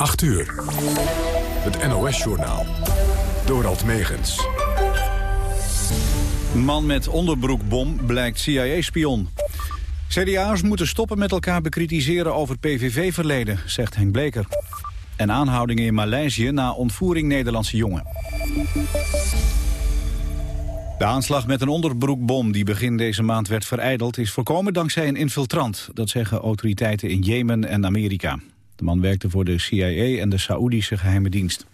8 uur. Het NOS-journaal. Dorald Megens. Man met onderbroekbom blijkt CIA-spion. CDA's moeten stoppen met elkaar bekritiseren over PVV-verleden, zegt Henk Bleker. En aanhoudingen in Maleisië na ontvoering Nederlandse jongen. De aanslag met een onderbroekbom die begin deze maand werd vereideld... is voorkomen dankzij een infiltrant. Dat zeggen autoriteiten in Jemen en Amerika. De man werkte voor de CIA en de Saoedische geheime dienst.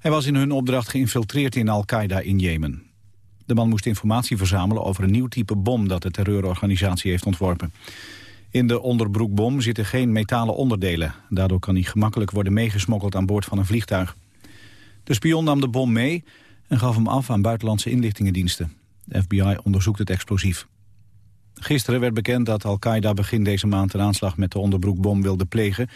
Hij was in hun opdracht geïnfiltreerd in Al-Qaeda in Jemen. De man moest informatie verzamelen over een nieuw type bom... dat de terreurorganisatie heeft ontworpen. In de onderbroekbom zitten geen metalen onderdelen. Daardoor kan hij gemakkelijk worden meegesmokkeld aan boord van een vliegtuig. De spion nam de bom mee en gaf hem af aan buitenlandse inlichtingendiensten. De FBI onderzoekt het explosief. Gisteren werd bekend dat Al-Qaeda begin deze maand een aanslag met de onderbroekbom wilde plegen.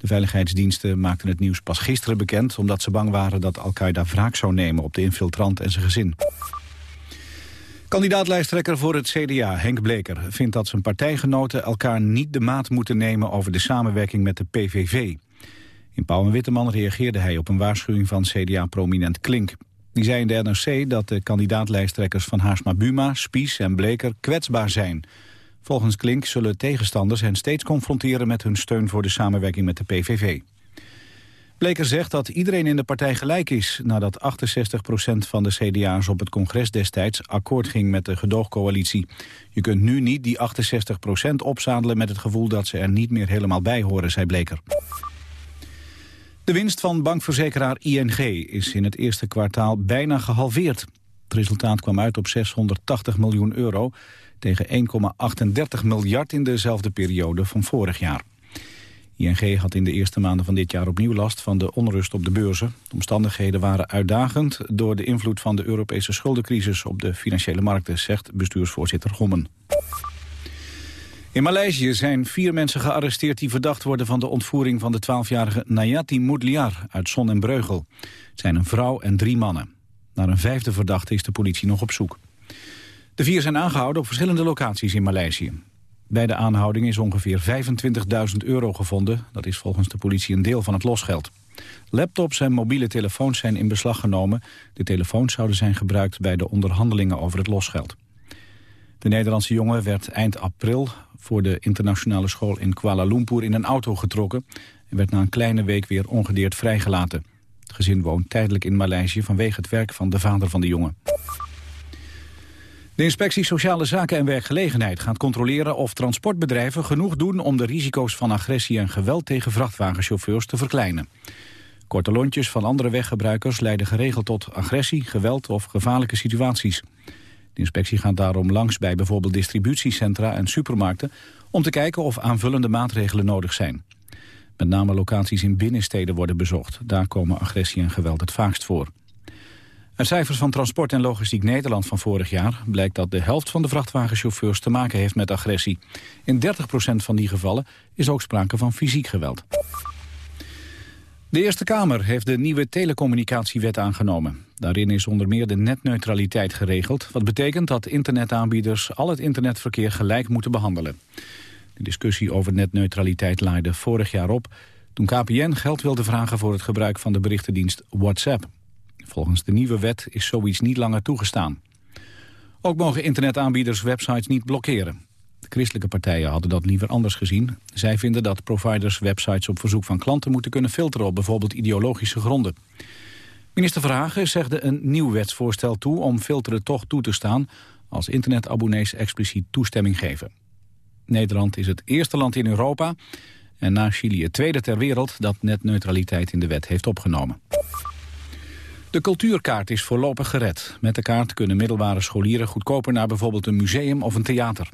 De veiligheidsdiensten maakten het nieuws pas gisteren bekend... omdat ze bang waren dat Al-Qaeda wraak zou nemen op de infiltrant en zijn gezin. Kandidaatlijsttrekker voor het CDA, Henk Bleker, vindt dat zijn partijgenoten elkaar niet de maat moeten nemen over de samenwerking met de PVV. In Pauw en Witteman reageerde hij op een waarschuwing van CDA-prominent Klink. Die zei in de NRC dat de kandidaatlijsttrekkers van Haarsma Buma, Spies en Bleker kwetsbaar zijn. Volgens Klink zullen tegenstanders hen steeds confronteren met hun steun voor de samenwerking met de PVV. Bleker zegt dat iedereen in de partij gelijk is... nadat 68% van de CDA's op het congres destijds akkoord ging met de gedoogcoalitie. Je kunt nu niet die 68% opzadelen met het gevoel dat ze er niet meer helemaal bij horen, zei Bleker. De winst van bankverzekeraar ING is in het eerste kwartaal bijna gehalveerd. Het resultaat kwam uit op 680 miljoen euro tegen 1,38 miljard in dezelfde periode van vorig jaar. ING had in de eerste maanden van dit jaar opnieuw last van de onrust op de beurzen. De omstandigheden waren uitdagend door de invloed van de Europese schuldencrisis op de financiële markten, zegt bestuursvoorzitter Gommen. In Maleisië zijn vier mensen gearresteerd die verdacht worden van de ontvoering van de 12-jarige Nayati Moudliar uit Son en Breugel. Het zijn een vrouw en drie mannen. Naar een vijfde verdachte is de politie nog op zoek. De vier zijn aangehouden op verschillende locaties in Maleisië. Bij de aanhouding is ongeveer 25.000 euro gevonden. Dat is volgens de politie een deel van het losgeld. Laptops en mobiele telefoons zijn in beslag genomen. De telefoons zouden zijn gebruikt bij de onderhandelingen over het losgeld. De Nederlandse jongen werd eind april voor de internationale school in Kuala Lumpur in een auto getrokken... en werd na een kleine week weer ongedeerd vrijgelaten. Het gezin woont tijdelijk in Maleisië vanwege het werk van de vader van de jongen. De inspectie Sociale Zaken en Werkgelegenheid gaat controleren of transportbedrijven genoeg doen om de risico's van agressie en geweld tegen vrachtwagenchauffeurs te verkleinen. Korte lontjes van andere weggebruikers leiden geregeld tot agressie, geweld of gevaarlijke situaties. De inspectie gaat daarom langs bij bijvoorbeeld distributiecentra en supermarkten om te kijken of aanvullende maatregelen nodig zijn. Met name locaties in binnensteden worden bezocht. Daar komen agressie en geweld het vaakst voor. Uit cijfers van Transport en Logistiek Nederland van vorig jaar... blijkt dat de helft van de vrachtwagenchauffeurs te maken heeft met agressie. In 30% van die gevallen is ook sprake van fysiek geweld. De Eerste Kamer heeft de nieuwe telecommunicatiewet aangenomen. Daarin is onder meer de netneutraliteit geregeld... wat betekent dat internetaanbieders al het internetverkeer gelijk moeten behandelen. De discussie over netneutraliteit laaide vorig jaar op... toen KPN geld wilde vragen voor het gebruik van de berichtendienst WhatsApp. Volgens de nieuwe wet is zoiets niet langer toegestaan. Ook mogen internetaanbieders websites niet blokkeren. De christelijke partijen hadden dat liever anders gezien. Zij vinden dat providers websites op verzoek van klanten moeten kunnen filteren op bijvoorbeeld ideologische gronden. Minister Verhagen zegde een nieuw wetsvoorstel toe om filteren toch toe te staan als internetabonnees expliciet toestemming geven. Nederland is het eerste land in Europa en na Chili het tweede ter wereld dat netneutraliteit in de wet heeft opgenomen. De cultuurkaart is voorlopig gered. Met de kaart kunnen middelbare scholieren goedkoper naar bijvoorbeeld een museum of een theater.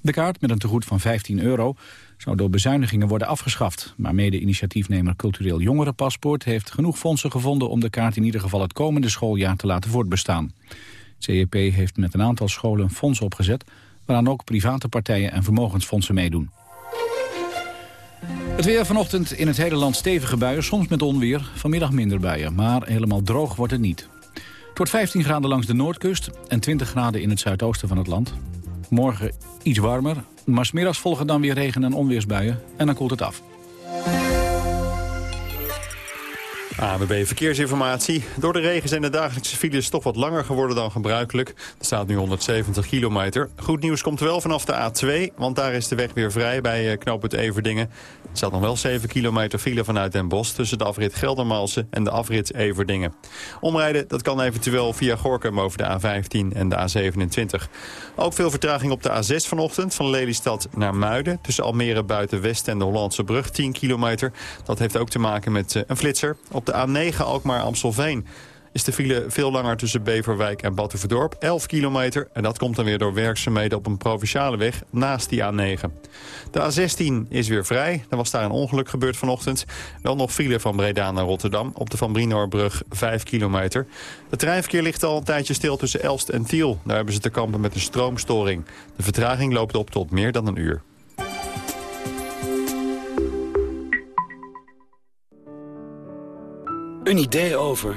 De kaart met een tegoed van 15 euro zou door bezuinigingen worden afgeschaft. Maar mede-initiatiefnemer Cultureel Jongerenpaspoort heeft genoeg fondsen gevonden om de kaart in ieder geval het komende schooljaar te laten voortbestaan. CEP heeft met een aantal scholen een fonds opgezet waaraan ook private partijen en vermogensfondsen meedoen. Het weer vanochtend in het hele land stevige buien, soms met onweer. Vanmiddag minder buien, maar helemaal droog wordt het niet. Het wordt 15 graden langs de noordkust en 20 graden in het zuidoosten van het land. Morgen iets warmer, maar smiddags volgen dan weer regen- en onweersbuien en dan koelt het af. ANWB Verkeersinformatie. Door de regen zijn de dagelijkse files toch wat langer geworden dan gebruikelijk. Er staat nu 170 kilometer. Goed nieuws komt wel vanaf de A2, want daar is de weg weer vrij bij eh, knooppunt Everdingen. Er staat nog wel 7 kilometer file vanuit Den Bosch... tussen de afrit Geldermalsen en de afrit Everdingen. Omrijden dat kan eventueel via Gorkum over de A15 en de A27. Ook veel vertraging op de A6 vanochtend van Lelystad naar Muiden... tussen Almere buiten West en de Hollandse brug 10 kilometer. Dat heeft ook te maken met eh, een flitser. Op de A9 Alkmaar-Amstelveen is de file veel langer tussen Beverwijk en Batuverdorp. 11 kilometer en dat komt dan weer door werkzaamheden op een provinciale weg naast die A9. De A16 is weer vrij. Er was daar een ongeluk gebeurd vanochtend. Wel nog file van Breda naar Rotterdam op de Van Brinoorbrug 5 kilometer. Het treinverkeer ligt al een tijdje stil tussen Elst en Tiel. Daar hebben ze te kampen met een stroomstoring. De vertraging loopt op tot meer dan een uur. Een idee over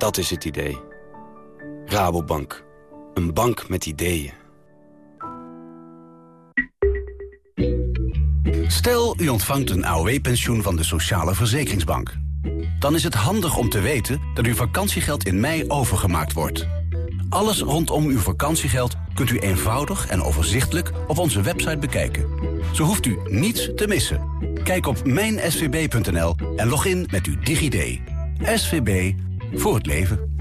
Dat is het idee. Rabobank. Een bank met ideeën. Stel, u ontvangt een AOW-pensioen van de Sociale Verzekeringsbank. Dan is het handig om te weten dat uw vakantiegeld in mei overgemaakt wordt. Alles rondom uw vakantiegeld kunt u eenvoudig en overzichtelijk op onze website bekijken. Zo hoeft u niets te missen. Kijk op mijnsvb.nl en log in met uw DigiD. SVB voor het leven.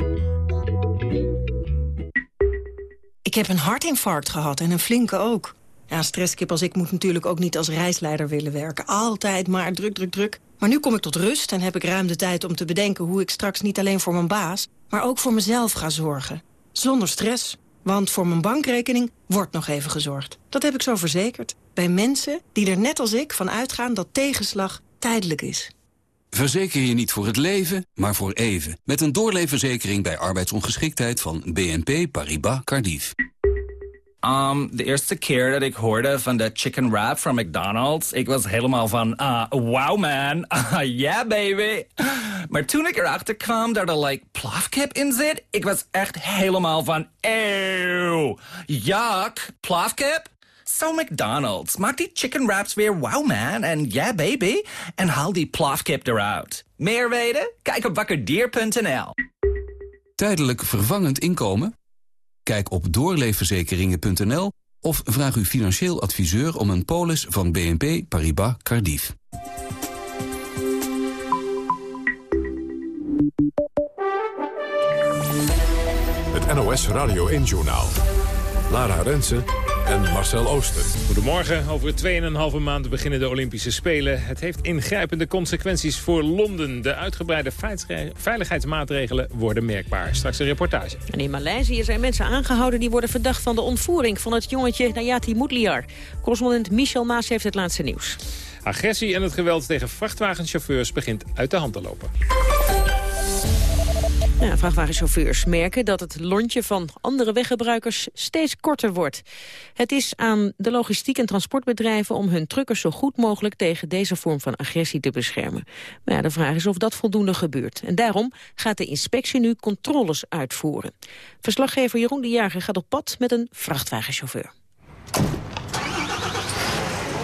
Ik heb een hartinfarct gehad en een flinke ook. Ja, stresskip als ik moet natuurlijk ook niet als reisleider willen werken. Altijd maar druk, druk, druk. Maar nu kom ik tot rust en heb ik ruim de tijd om te bedenken... hoe ik straks niet alleen voor mijn baas, maar ook voor mezelf ga zorgen. Zonder stress. Want voor mijn bankrekening wordt nog even gezorgd. Dat heb ik zo verzekerd. Bij mensen die er net als ik van uitgaan dat tegenslag tijdelijk is. Verzeker je niet voor het leven, maar voor even. Met een doorleefverzekering bij arbeidsongeschiktheid van BNP Paribas Cardiff. Um, de eerste keer dat ik hoorde van de chicken wrap van McDonald's... ik was helemaal van, uh, wow man, uh, yeah baby. Maar toen ik erachter kwam dat er like plafkip in zit... ik was echt helemaal van, eeuw, jak, plafkip? So McDonald's, maak die chicken wraps weer wow man en yeah baby... en haal die plafkip eruit. Meer weten? Kijk op wakkerdier.nl. Tijdelijk vervangend inkomen? Kijk op doorleefverzekeringen.nl of vraag uw financieel adviseur om een polis van BNP Paribas Cardiff. Het NOS Radio 1-journaal. Lara Rensen en Marcel Ooster. Goedemorgen. Over 2,5 maand beginnen de Olympische Spelen. Het heeft ingrijpende consequenties voor Londen. De uitgebreide veiligheidsmaatregelen worden merkbaar. Straks een reportage. En in Maleisië zijn mensen aangehouden die worden verdacht van de ontvoering van het jongetje Nayati Moedliar. Correspondent Michel Maas heeft het laatste nieuws. Agressie en het geweld tegen vrachtwagenchauffeurs begint uit de hand te lopen. Vrachtwagenchauffeurs merken dat het lontje van andere weggebruikers steeds korter wordt. Het is aan de logistiek- en transportbedrijven om hun truckers zo goed mogelijk tegen deze vorm van agressie te beschermen. Maar ja, de vraag is of dat voldoende gebeurt. En daarom gaat de inspectie nu controles uitvoeren. Verslaggever Jeroen de Jager gaat op pad met een vrachtwagenchauffeur.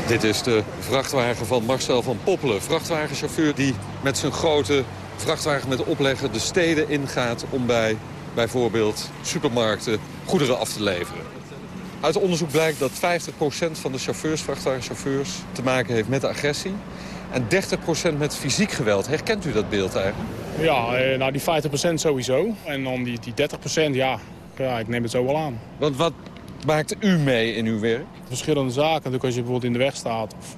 Dit is de vrachtwagen van Marcel van Poppelen. Vrachtwagenchauffeur die met zijn grote vrachtwagen met opleggen de steden ingaat... om bij bijvoorbeeld supermarkten goederen af te leveren. Uit onderzoek blijkt dat 50% van de chauffeurs, vrachtwagenchauffeurs... te maken heeft met agressie. En 30% met fysiek geweld. Herkent u dat beeld eigenlijk? Ja, eh, nou die 50% sowieso. En dan die, die 30%, ja, ja, ik neem het zo wel aan. Want wat maakt u mee in uw werk? Verschillende zaken. Natuurlijk als je bijvoorbeeld in de weg staat... Of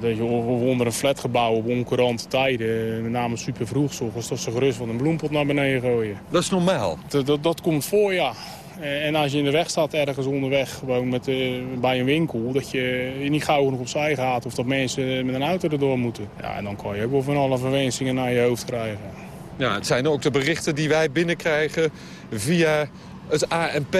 dat je onder een flatgebouw op oncourante tijden, met name super vroeg, zoals dat ze gerust van een bloempot naar beneden gooien. Dat is normaal? Dat, dat, dat komt voor, ja. En als je in de weg staat ergens onderweg, gewoon met, uh, bij een winkel, dat je niet gauw genoeg opzij gaat of dat mensen met een auto erdoor moeten. Ja, en dan kan je ook wel van alle verwensingen naar je hoofd krijgen. Ja, het zijn ook de berichten die wij binnenkrijgen via het ANP.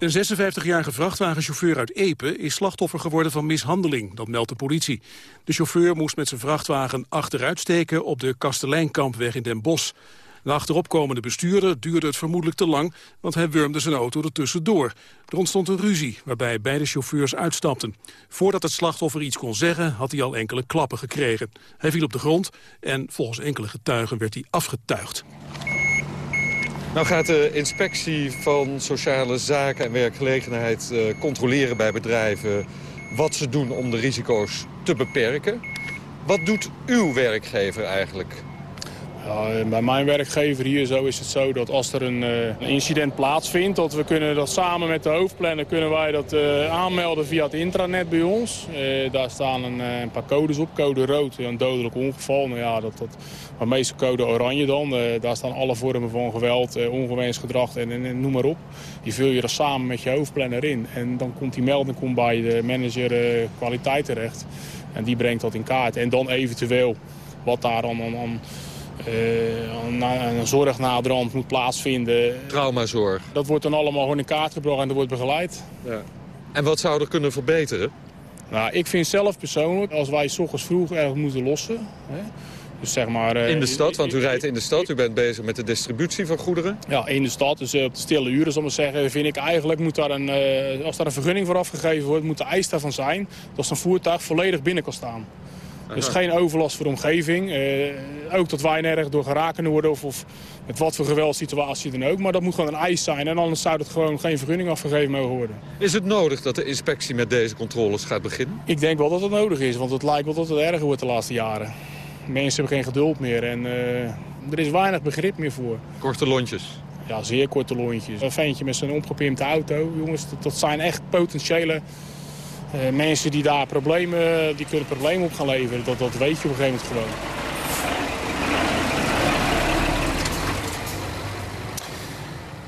Een 56-jarige vrachtwagenchauffeur uit Epe is slachtoffer geworden van mishandeling. Dat meldt de politie. De chauffeur moest met zijn vrachtwagen achteruitsteken op de Kastelijnkampweg in Den Bosch. De achteropkomende bestuurder duurde het vermoedelijk te lang, want hij wurmde zijn auto ertussendoor. Er ontstond een ruzie, waarbij beide chauffeurs uitstapten. Voordat het slachtoffer iets kon zeggen, had hij al enkele klappen gekregen. Hij viel op de grond en volgens enkele getuigen werd hij afgetuigd. Nou gaat de inspectie van sociale zaken en werkgelegenheid uh, controleren bij bedrijven wat ze doen om de risico's te beperken. Wat doet uw werkgever eigenlijk? Ja, bij mijn werkgever hier zo is het zo dat als er een, uh, incident plaatsvindt... dat we kunnen dat samen met de hoofdplanner kunnen wij dat uh, aanmelden via het intranet bij ons. Daar staan een, een, paar codes op. Code rood, een dodelijk ongeval. Nou ja, dat, dat, maar meestal code oranje dan. daar staan alle vormen van geweld, ongewenst gedrag en, en, noem maar op. Die vul je er samen met je hoofdplanner in. En dan komt die melding komt bij de manager kwaliteit terecht. En die brengt dat in kaart. En dan eventueel wat daar dan uh, een zorg naderhand moet plaatsvinden. Traumazorg. Dat wordt dan allemaal gewoon in kaart gebracht en dat wordt begeleid. Ja. En wat zou er kunnen verbeteren? Nou, ik vind zelf persoonlijk, als wij s ochtends vroeg ergens moeten lossen... Hè, dus zeg maar, uh, in de stad, want u rijdt in de stad. U bent bezig met de distributie van goederen. Ja, in de stad. Dus uh, op de stille uren, zal ik zeggen, vind ik eigenlijk... Moet daar een, uh, als daar een vergunning voor afgegeven wordt, moet de eis daarvan zijn... dat zo'n voertuig volledig binnen kan staan. Dus geen overlast voor de omgeving. Uh, ook dat wij nergens door geraken kunnen worden of, of met wat voor geweldsituatie dan ook. Maar dat moet gewoon een eis zijn en anders zou het gewoon geen vergunning afgegeven mogen worden. Is het nodig dat de inspectie met deze controles gaat beginnen? Ik denk wel dat het nodig is, want het lijkt wel dat het erger wordt de laatste jaren. Mensen hebben geen geduld meer en uh, er is weinig begrip meer voor. Korte lontjes? Ja, zeer korte lontjes. Een ventje met zijn opgepimpte auto, jongens, dat, dat zijn echt potentiële uh, mensen die daar problemen, die kunnen problemen op gaan leveren. Dat, dat weet je op een gegeven moment gewoon.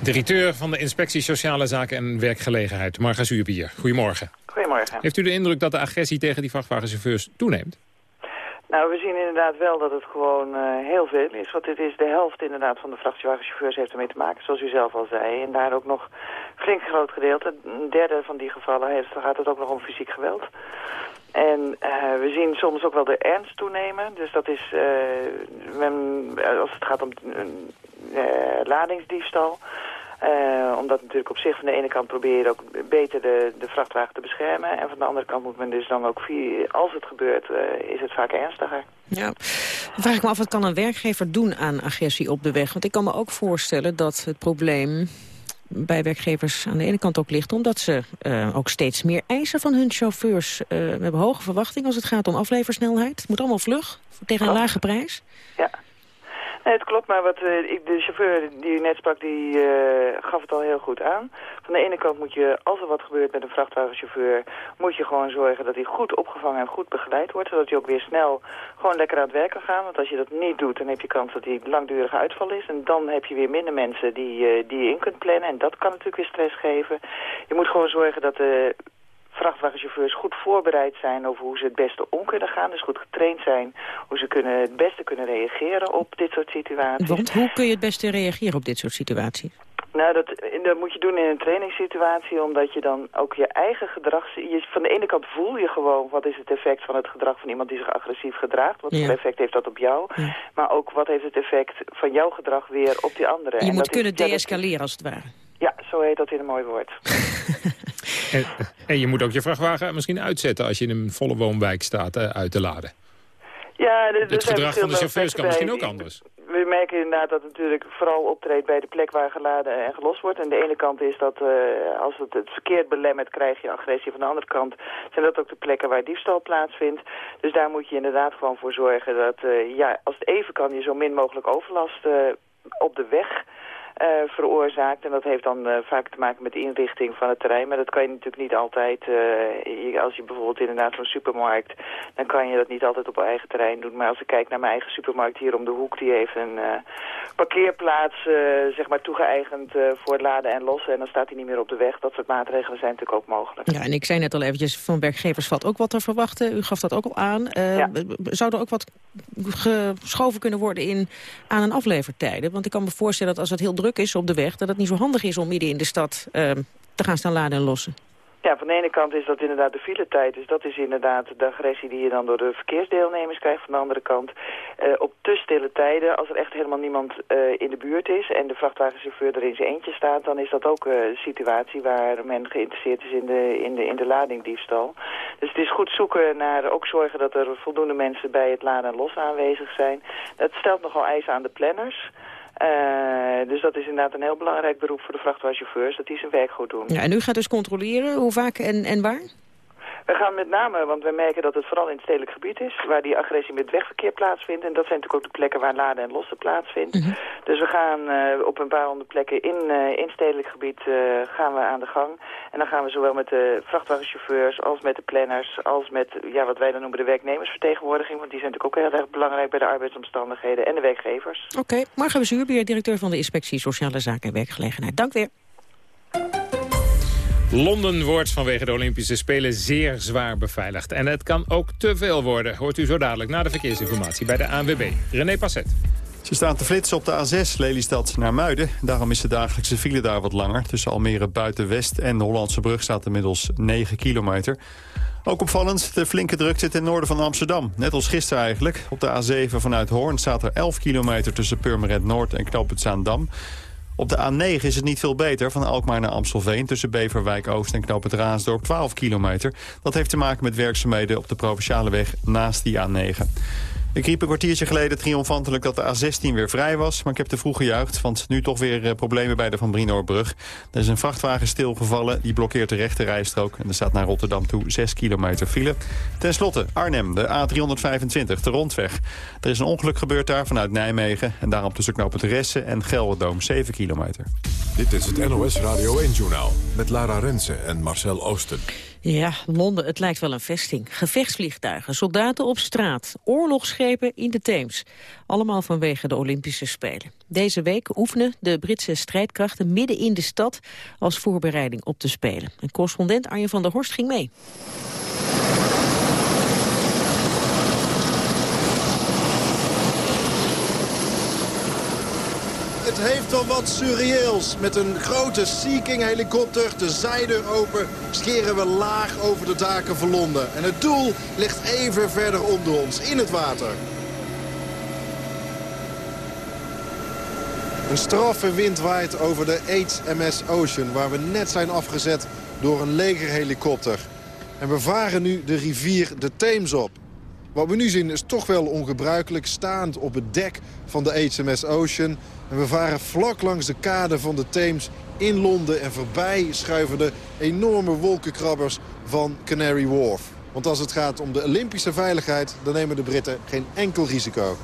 Directeur van de Inspectie Sociale Zaken en Werkgelegenheid, Marga Zuurbier. Goedemorgen. Goedemorgen. Heeft u de indruk dat de agressie tegen die vrachtwagenchauffeurs toeneemt? Nou, we zien inderdaad wel dat het gewoon uh, heel veel is. Want dit is de helft inderdaad van de vrachtwagenchauffeurs heeft ermee te maken, zoals u zelf al zei. En daar ook nog flink groot gedeelte. Een derde van die gevallen heeft, gaat het ook nog om fysiek geweld. En uh, we zien soms ook wel de ernst toenemen. Dus dat is, uh, men, als het gaat om ladingsdiefstal... Uh, omdat natuurlijk op zich van de ene kant proberen ook beter de, de vrachtwagen te beschermen. En van de andere kant moet men dus dan ook, als het gebeurt, is het vaak ernstiger. Ja, dan vraag ik me af, wat kan een werkgever doen aan agressie op de weg? Want ik kan me ook voorstellen dat het probleem bij werkgevers aan de ene kant ook ligt... omdat ze uh, ook steeds meer eisen van hun chauffeurs. Uh, we hebben hoge verwachtingen als het gaat om afleversnelheid. Het moet allemaal vlug, tegen een lage prijs. Ja. Het klopt, maar wat, uh, de chauffeur die u net sprak, die uh, gaf het al heel goed aan. Van de ene kant moet je, als er wat gebeurt met een vrachtwagenchauffeur, moet je gewoon zorgen dat hij goed opgevangen en goed begeleid wordt. Zodat hij ook weer snel gewoon lekker aan het werk kan gaan. Want als je dat niet doet, dan heb je kans dat hij langdurige uitval is. En dan heb je weer minder mensen die, uh, die je in kunt plannen. En dat kan natuurlijk weer stress geven. Je moet gewoon zorgen dat de vrachtwagenchauffeurs goed voorbereid zijn over hoe ze het beste om kunnen gaan. Dus goed getraind zijn hoe ze kunnen, het beste kunnen reageren op dit soort situaties. Want hoe kun je het beste reageren op dit soort situaties? Nou, dat, dat moet je doen in een trainingssituatie, omdat je dan ook je eigen gedrag... Je, van de ene kant voel je gewoon wat is het effect van het gedrag van iemand die zich agressief gedraagt. Wat voor effect heeft dat op jou? Maar ook wat heeft het effect van jouw gedrag weer op die andere. Je moet kunnen deescaleren als het ware. Ja, zo heet dat in een mooi woord. en, en, je moet ook je vrachtwagen misschien uitzetten als je in een volle woonwijk staat uh, uit te laden. Ja, het gedrag van de chauffeurs kan misschien ook anders. We merken inderdaad dat het natuurlijk vooral optreedt bij de plek waar geladen en gelost wordt. En de ene kant is dat uh, als het het verkeerd belemmert krijg je agressie. Van de andere kant zijn dat ook de plekken waar diefstal plaatsvindt. Dus daar moet je inderdaad gewoon voor zorgen dat uh, ja, als het even kan je zo min mogelijk overlast op de weg uh, veroorzaakt. En dat heeft dan uh, vaak te maken met de inrichting van het terrein. Maar dat kan je natuurlijk niet altijd, uh, als je bijvoorbeeld inderdaad zo'n supermarkt, dan kan je dat niet altijd op eigen terrein doen. Maar als ik kijk naar mijn eigen supermarkt hier om de hoek, die heeft een parkeerplaats zeg maar toegeëigend voor het laden en lossen. En dan staat hij niet meer op de weg. Dat soort maatregelen zijn natuurlijk ook mogelijk. Ja, en ik zei net al eventjes, van werkgevers valt ook wat te verwachten. U gaf dat ook al aan. Ja. Zou er ook wat geschoven kunnen worden in aan- en aflevertijden? Want ik kan me voorstellen dat als het heel druk is op de weg... dat het niet zo handig is om midden in de stad ehm, te gaan staan laden en lossen. Ja, van de ene kant is dat inderdaad de filetijd. Dus dat is inderdaad de agressie die je dan door de verkeersdeelnemers krijgt. Van de andere kant, uh, op te stille tijden, als er echt helemaal niemand uh, in de buurt is... en de vrachtwagenchauffeur er in zijn eentje staat... dan is dat ook uh, een situatie waar men geïnteresseerd is in de, in, de, in de ladingdiefstal. Dus het is goed zoeken naar ook zorgen dat er voldoende mensen bij het laden en los aanwezig zijn. Dat stelt nogal eisen aan de planners... Uh, dus dat is inderdaad een heel belangrijk beroep voor de vrachtwagenchauffeurs, dat die zijn werk goed doen. Ja, en u gaat dus controleren hoe vaak en, en waar? We gaan met name, want we merken dat het vooral in het stedelijk gebied is... waar die agressie met wegverkeer plaatsvindt. En dat zijn natuurlijk ook de plekken waar laden en lossen plaatsvindt. Mm -hmm. Dus we gaan uh, op een paar honderd plekken in, uh, in stedelijk gebied uh, gaan we aan de gang. En dan gaan we zowel met de vrachtwagenchauffeurs als met de planners... als met ja, wat wij dan noemen de werknemersvertegenwoordiging... want die zijn natuurlijk ook heel erg belangrijk bij de arbeidsomstandigheden... en de werkgevers. Oké, okay. Marga directeur van de Inspectie Sociale Zaken en Werkgelegenheid. Dank weer. Londen wordt vanwege de Olympische Spelen zeer zwaar beveiligd. En het kan ook te veel worden, hoort u zo dadelijk na de verkeersinformatie bij de ANWB. René Passet. Ze staan te flitsen op de A6 Lelystad naar Muiden. Daarom is de dagelijkse file daar wat langer. Tussen Almere Buiten-West en de Hollandse Brug staat inmiddels 9 kilometer. Ook opvallend, de flinke drukte ten noorden van Amsterdam. Net als gisteren eigenlijk. Op de A7 vanuit Hoorn staat er 11 kilometer tussen Purmerend Noord en Knoop. Op de A9 is het niet veel beter, van Alkmaar naar Amstelveen... tussen Beverwijk Oost en Knoop het Raasdorp 12 kilometer. Dat heeft te maken met werkzaamheden op de Provinciale weg naast die A9. Ik riep een kwartiertje geleden triomfantelijk dat de A16 weer vrij was. Maar ik heb te vroeg gejuicht, want nu toch weer uh, problemen bij de Van Brinoorbrug. Er is een vrachtwagen stilgevallen, die blokkeert de rechte rijstrook. En er staat naar Rotterdam toe 6 kilometer file. Ten slotte, Arnhem, de A325, de rondweg. Er is een ongeluk gebeurd daar vanuit Nijmegen. En daarom tussen knopen Ressen en Gelderdoom 7 kilometer. Dit is het NOS Radio 1-journaal met Lara Rensen en Marcel Oosten. Ja, Londen, het lijkt wel een vesting. Gevechtsvliegtuigen, soldaten op straat, oorlogsschepen in de Theems. Allemaal vanwege de Olympische Spelen. Deze week oefenen de Britse strijdkrachten midden in de stad... als voorbereiding op de Spelen. En correspondent Arjen van der Horst ging mee. Het heeft wel wat surreëels. Met een grote Sea King helikopter, de zijdeur open, scheren we laag over de daken van Londen. En het doel ligt even verder onder ons, in het water. Een straffe wind waait over de HMS Ocean, waar we net zijn afgezet door een legerhelikopter. En we varen nu de rivier de Theems op. Wat we nu zien is toch wel ongebruikelijk, staand op het dek van de HMS Ocean. En we varen vlak langs de kade van de Theems in Londen en voorbij schuiven de enorme wolkenkrabbers van Canary Wharf. Want als het gaat om de Olympische veiligheid, dan nemen de Britten geen enkel risico.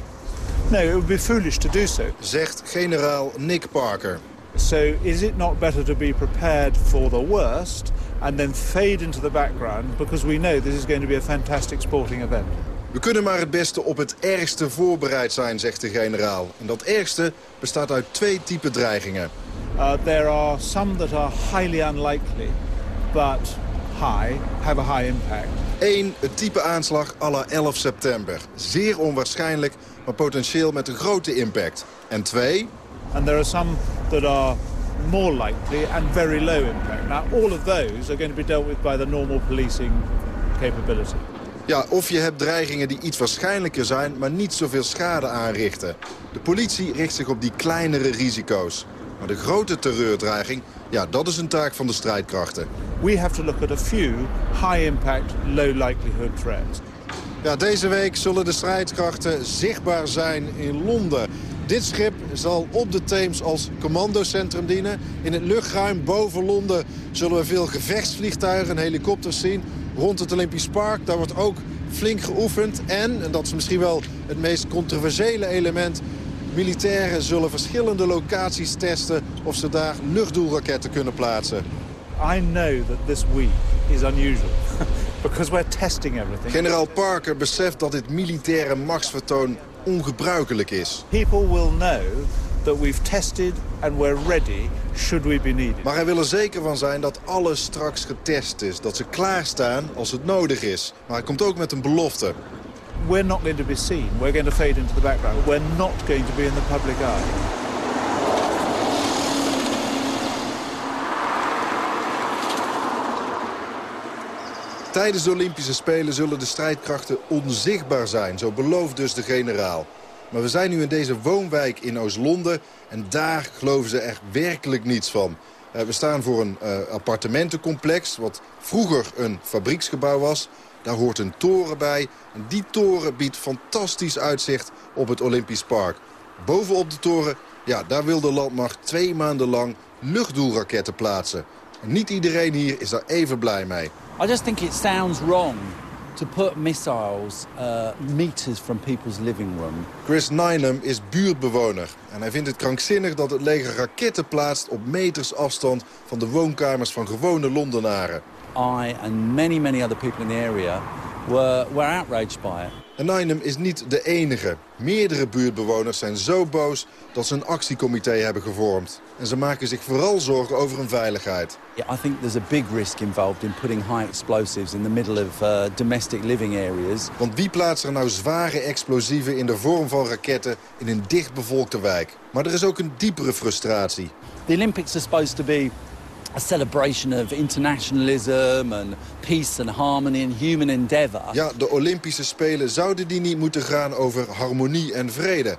No, it would be foolish to do so. Zegt generaal Nick Parker. So is it not better to be prepared for the worst and then fade into the background because we know this is going to be a fantastic sporting event? We kunnen maar het beste op het ergste voorbereid zijn, zegt de generaal. En dat ergste bestaat uit twee typen dreigingen. Uh, there are some that are highly unlikely, but high, have a high impact. Eén, het type aanslag à la 11 september. Zeer onwaarschijnlijk, maar potentieel met een grote impact. En twee... And there are some that are more likely and very low impact. Now, all of those are going to be dealt with by the normal policing capability. Ja, of je hebt dreigingen die iets waarschijnlijker zijn, maar niet zoveel schade aanrichten. De politie richt zich op die kleinere risico's. Maar de grote terreurdreiging, ja, dat is een taak van de strijdkrachten. We have to look at a few high impact, low likelihood threats. Ja, deze week zullen de strijdkrachten zichtbaar zijn in Londen. Dit schip zal op de Theems als commandocentrum dienen. In het luchtruim boven Londen zullen we veel gevechtsvliegtuigen en helikopters zien. Rond het Olympisch Park, daar wordt ook flink geoefend. En, en dat is misschien wel het meest controversiële element... militairen zullen verschillende locaties testen of ze daar luchtdoelraketten kunnen plaatsen. I know that this week is unusual. Because we're testing everything. Generaal Parker beseft dat dit militaire machtsvertoon ongebruikelijk is. People will know that we've tested and we're ready should we be needed. Maar hij wil er zeker van zijn dat alles straks getest is. Dat ze klaarstaan als het nodig is. Maar hij komt ook met een belofte. we're not going to be seen. We're going to fade into the background. We're not going to be in the public eye. Tijdens de Olympische Spelen zullen de strijdkrachten onzichtbaar zijn. Zo belooft dus de generaal. Maar we zijn nu in deze woonwijk in Oost-Londen... en daar geloven ze echt werkelijk niets van. Uh, we staan voor een uh, appartementencomplex... wat vroeger een fabrieksgebouw was. Daar hoort een toren bij. En die toren biedt fantastisch uitzicht op het Olympisch Park. Bovenop de toren, ja, daar wil de landmacht twee maanden lang luchtdoelraketten plaatsen. En niet iedereen hier is daar even blij mee. I just think it sounds wrong to put missiles uh, meters from people's living room. Chris Nynham is buurtbewoner en hij vindt het krankzinnig dat het leger raketten plaatst op meters afstand van de woonkamers van gewone Londenaren. I and many many other people in the area were, were outraged by it. En Nynham is niet de enige. Meerdere buurtbewoners zijn zo boos dat ze een actiecomité hebben gevormd. En ze maken zich vooral zorgen over hun veiligheid. Yeah, I think there's a big risk involved in putting high explosives in the middle of uh, domestic living areas. Want wie plaatst er nou zware explosieven in de vorm van raketten in een dichtbevolkte wijk? Maar er is ook een diepere frustratie. The Olympics are supposed to be a celebration of internationalism and peace and harmony and human endeavor. Ja, de Olympische Spelen zouden die niet moeten gaan over harmonie en vrede.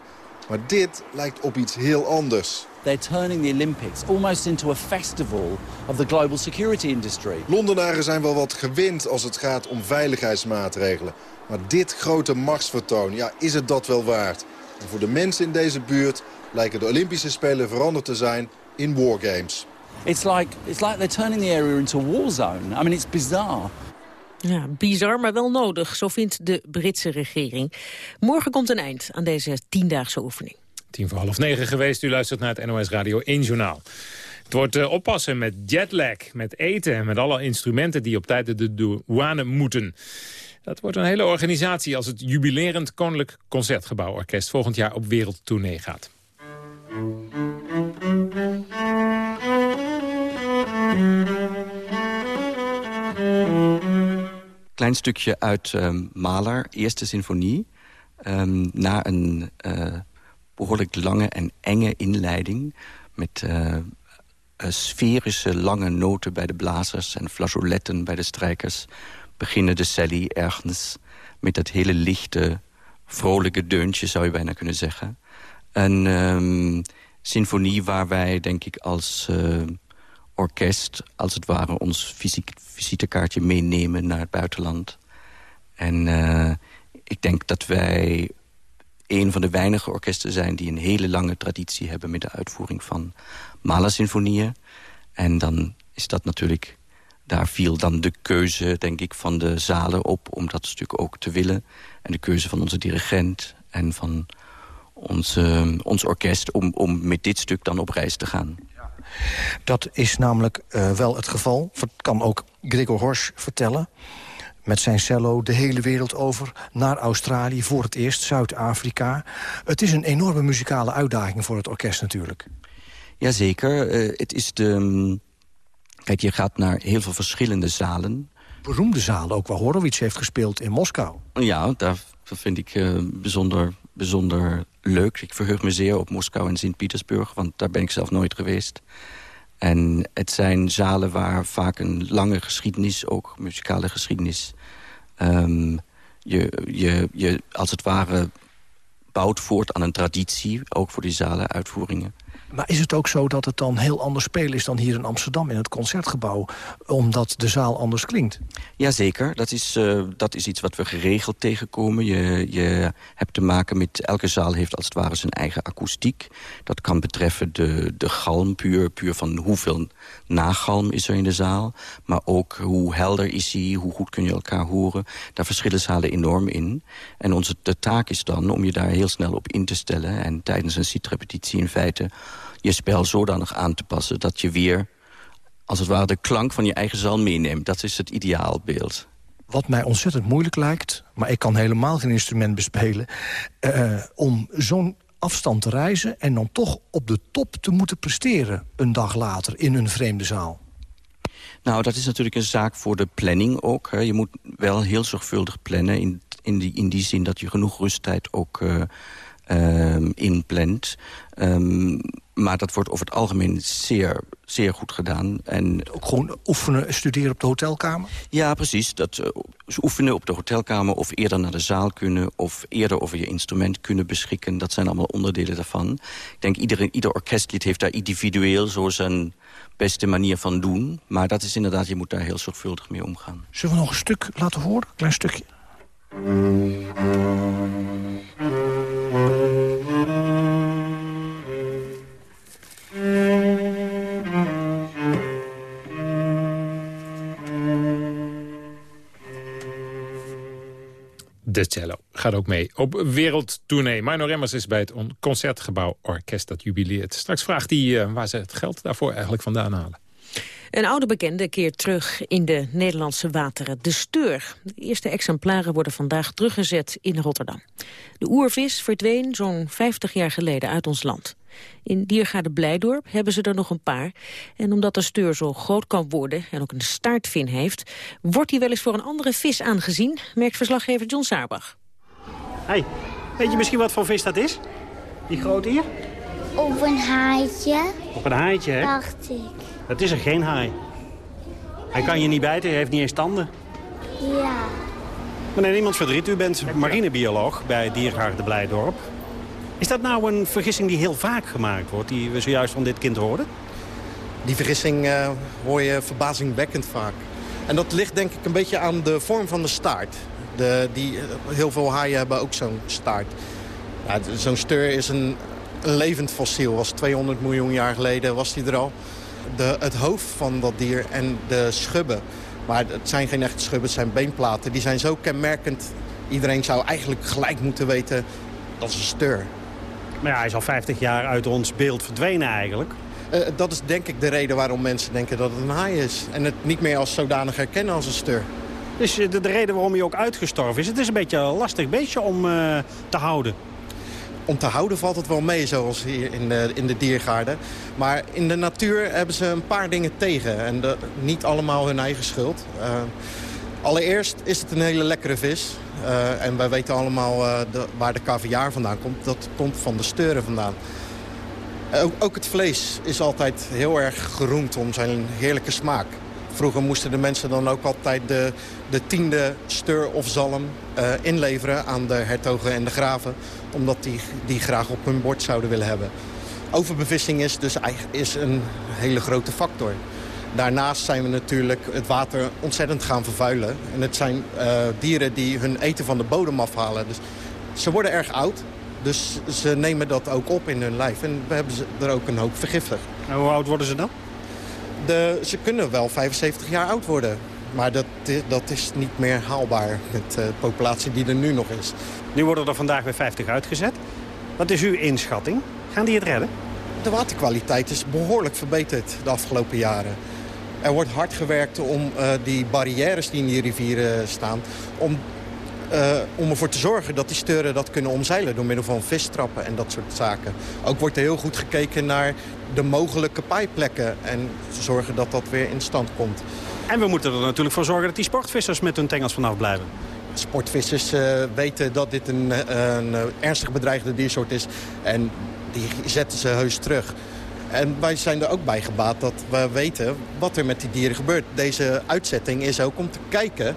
Maar dit lijkt op iets heel anders. They're turning the Olympics almost into a festival of the global security industry. Londenaren zijn wel wat gewend als het gaat om veiligheidsmaatregelen. Maar dit grote machtsvertoon, ja, is het dat wel waard? En voor de mensen in deze buurt lijken de Olympische Spelen veranderd te zijn in wargames. It's like, it's like they're turning the area into a war zone. I mean, it's bizarre. Ja, bizar, maar wel nodig, zo vindt de Britse regering. Morgen komt een eind aan deze tiendaagse oefening. Tien voor half negen geweest, u luistert naar het NOS Radio 1 Journaal. Het wordt uh, oppassen met jetlag, met eten en met alle instrumenten die op tijd de douane moeten. Dat wordt een hele organisatie als het jubilerend Koninklijk Concertgebouworkest volgend jaar op wereldtournee gaat. Klein stukje uit um, Mahler, eerste symfonie. Um, na een uh, behoorlijk lange en enge inleiding... met uh, sferische lange noten bij de blazers... en flageoletten bij de strijkers... beginnen de Sally ergens met dat hele lichte, vrolijke deuntje... zou je bijna kunnen zeggen. Een um, symfonie waar wij, denk ik, als... Uh, orkest, als het ware, ons visitekaartje meenemen naar het buitenland. En ik denk dat wij een van de weinige orkesten zijn... die een hele lange traditie hebben met de uitvoering van Mahler-symfonieën. En dan is dat natuurlijk... Daar viel dan de keuze, denk ik, van de zalen op... om dat stuk ook te willen. En de keuze van onze dirigent en van onze, ons orkest... Om, om met dit stuk dan op reis te gaan. Dat is namelijk uh, wel het geval. Dat kan ook Gregor Horsch vertellen. Met zijn cello de hele wereld over. Naar Australië, voor het eerst Zuid-Afrika. Het is een enorme muzikale uitdaging voor het orkest natuurlijk. Jazeker. Uh, het is de... mm, Kijk, je gaat naar heel veel verschillende zalen. Beroemde zalen, ook waar Horowitz heeft gespeeld in Moskou. Ja, daar vind ik uh, bijzonder, bijzonder leuk. Ik verheug me zeer op Moskou en Sint-Petersburg, want daar ben ik zelf nooit geweest. En het zijn zalen waar vaak een lange geschiedenis, ook muzikale geschiedenis... Um, je, je, je als het ware bouwt voort aan een traditie, ook voor die zalen uitvoeringen. Maar is het ook zo dat het dan heel anders spelen is dan hier in Amsterdam in het Concertgebouw? Omdat de zaal anders klinkt? Jazeker, dat is, uh, dat is iets wat we geregeld tegenkomen. Je, je hebt te maken met, elke zaal heeft als het ware zijn eigen akoestiek. Dat kan betreffen de, de galm, puur, puur van hoeveel nagalm is er in de zaal. Maar ook hoe helder is hij, hoe goed kun je elkaar horen. Daar verschillen zalen enorm in. En onze de taak is dan om je daar heel snel op in te stellen. En tijdens een sietrepetitie in feite je spel zodanig aan te passen... dat je weer, als het ware, de klank van je eigen zaal meeneemt. Dat is het ideaalbeeld. Wat mij ontzettend moeilijk lijkt, maar ik kan helemaal geen instrument bespelen... Uh, om zo'n afstand te reizen en dan toch op de top te moeten presteren... een dag later in een vreemde zaal. Nou, dat is natuurlijk een zaak voor de planning ook. Hè. Je moet wel heel zorgvuldig plannen in, in, die, in die zin dat je genoeg rusttijd ook uh, uh, inplant. Um, maar dat wordt over het algemeen zeer, zeer goed gedaan. En ook gewoon oefenen, studeren op de hotelkamer? Ja, precies. Dat, uh, oefenen op de hotelkamer of eerder naar de zaal kunnen... of eerder over je instrument kunnen beschikken. Dat zijn allemaal onderdelen daarvan. Ik denk, ieder, ieder orkestlid heeft daar individueel zo zijn beste manier van doen. Maar dat is inderdaad, je moet daar heel zorgvuldig mee omgaan. Zullen we nog een stuk laten horen? Een klein stukje. De cello gaat ook mee op wereldtournee. Mino Remmers is bij het Concertgebouw Orkest dat jubileert. Straks vraagt hij uh, waar ze het geld daarvoor eigenlijk vandaan halen. Een oude bekende keert terug in de Nederlandse wateren. De steur. De eerste exemplaren worden vandaag teruggezet in Rotterdam. De oervis verdween zo'n 50 jaar geleden uit ons land. In Diergaarde Blijdorp hebben ze er nog een paar. En omdat de steur zo groot kan worden en ook een staartvin heeft... wordt hij wel eens voor een andere vis aangezien, merkt verslaggever John Saarbach. Hey, weet je misschien wat voor vis dat is? Die grote hier? Op een haaitje. Op een haaitje, hè? Dacht ik. Dat is er geen haai. Hij kan je niet bijten, hij heeft niet eens tanden. Ja. Meneer Niemands Verdriet, u bent marinebioloog bij Diergaarde Blijdorp. Is dat nou een vergissing die heel vaak gemaakt wordt, die we zojuist van dit kind hoorden? Die vergissing uh, hoor je verbazingwekkend vaak. En dat ligt denk ik een beetje aan de vorm van de staart. De, die, heel veel haaien hebben ook zo'n staart. Ja, zo'n steur is een, een levend fossiel. Was 200 miljoen jaar geleden was die er al. De, het hoofd van dat dier en de schubben. Maar het zijn geen echte schubben, het zijn beenplaten. Die zijn zo kenmerkend. Iedereen zou eigenlijk gelijk moeten weten, dat is een steur. Maar ja, hij is al 50 jaar uit ons beeld verdwenen eigenlijk. Uh, dat is denk ik de reden waarom mensen denken dat het een haai is. En het niet meer als zodanig herkennen als een steur. Dus de, de reden waarom hij ook uitgestorven is. Het is een beetje een lastig beestje om uh, te houden. Om te houden valt het wel mee, zoals hier in de, in de diergaarden. Maar in de natuur hebben ze een paar dingen tegen. En niet allemaal hun eigen schuld. Uh, allereerst is het een hele lekkere vis. Uh, en wij weten allemaal de, waar de kaviaar vandaan komt. Dat komt van de steuren vandaan. Ook, ook, het vlees is altijd heel erg geroemd om zijn heerlijke smaak. Vroeger moesten de mensen dan ook altijd de, de tiende steur of zalm inleveren aan de hertogen en de graven. Omdat die, die graag op hun bord zouden willen hebben. Overbevissing is dus is een hele grote factor. Daarnaast zijn we natuurlijk het water ontzettend gaan vervuilen. En het zijn uh, dieren die hun eten van de bodem afhalen. Dus ze worden erg oud. Dus ze nemen dat ook op in hun lijf. En we hebben ze er ook een hoop vergiftigd. En hoe oud worden ze dan? De, ze kunnen wel 75 jaar oud worden. Maar dat, dat is niet meer haalbaar met de populatie die er nu nog is. Nu worden er vandaag weer 50 uitgezet. Wat is uw inschatting? Gaan die het redden? De waterkwaliteit is behoorlijk verbeterd de afgelopen jaren. Er wordt hard gewerkt om uh, die barrières die in die rivieren staan... om, uh, om ervoor te zorgen dat die steuren dat kunnen omzeilen... door middel van vistrappen en dat soort zaken. Ook wordt er heel goed gekeken naar de mogelijke paaiplekken... en zorgen dat dat weer in stand komt. En we moeten er natuurlijk voor zorgen dat die sportvissers met hun tengels vanaf blijven. Sportvissers uh, weten dat dit een, een ernstig bedreigde diersoort is... en die zetten ze heus terug... En wij zijn er ook bij gebaat dat we weten wat er met die dieren gebeurt. Deze uitzetting is ook om te kijken,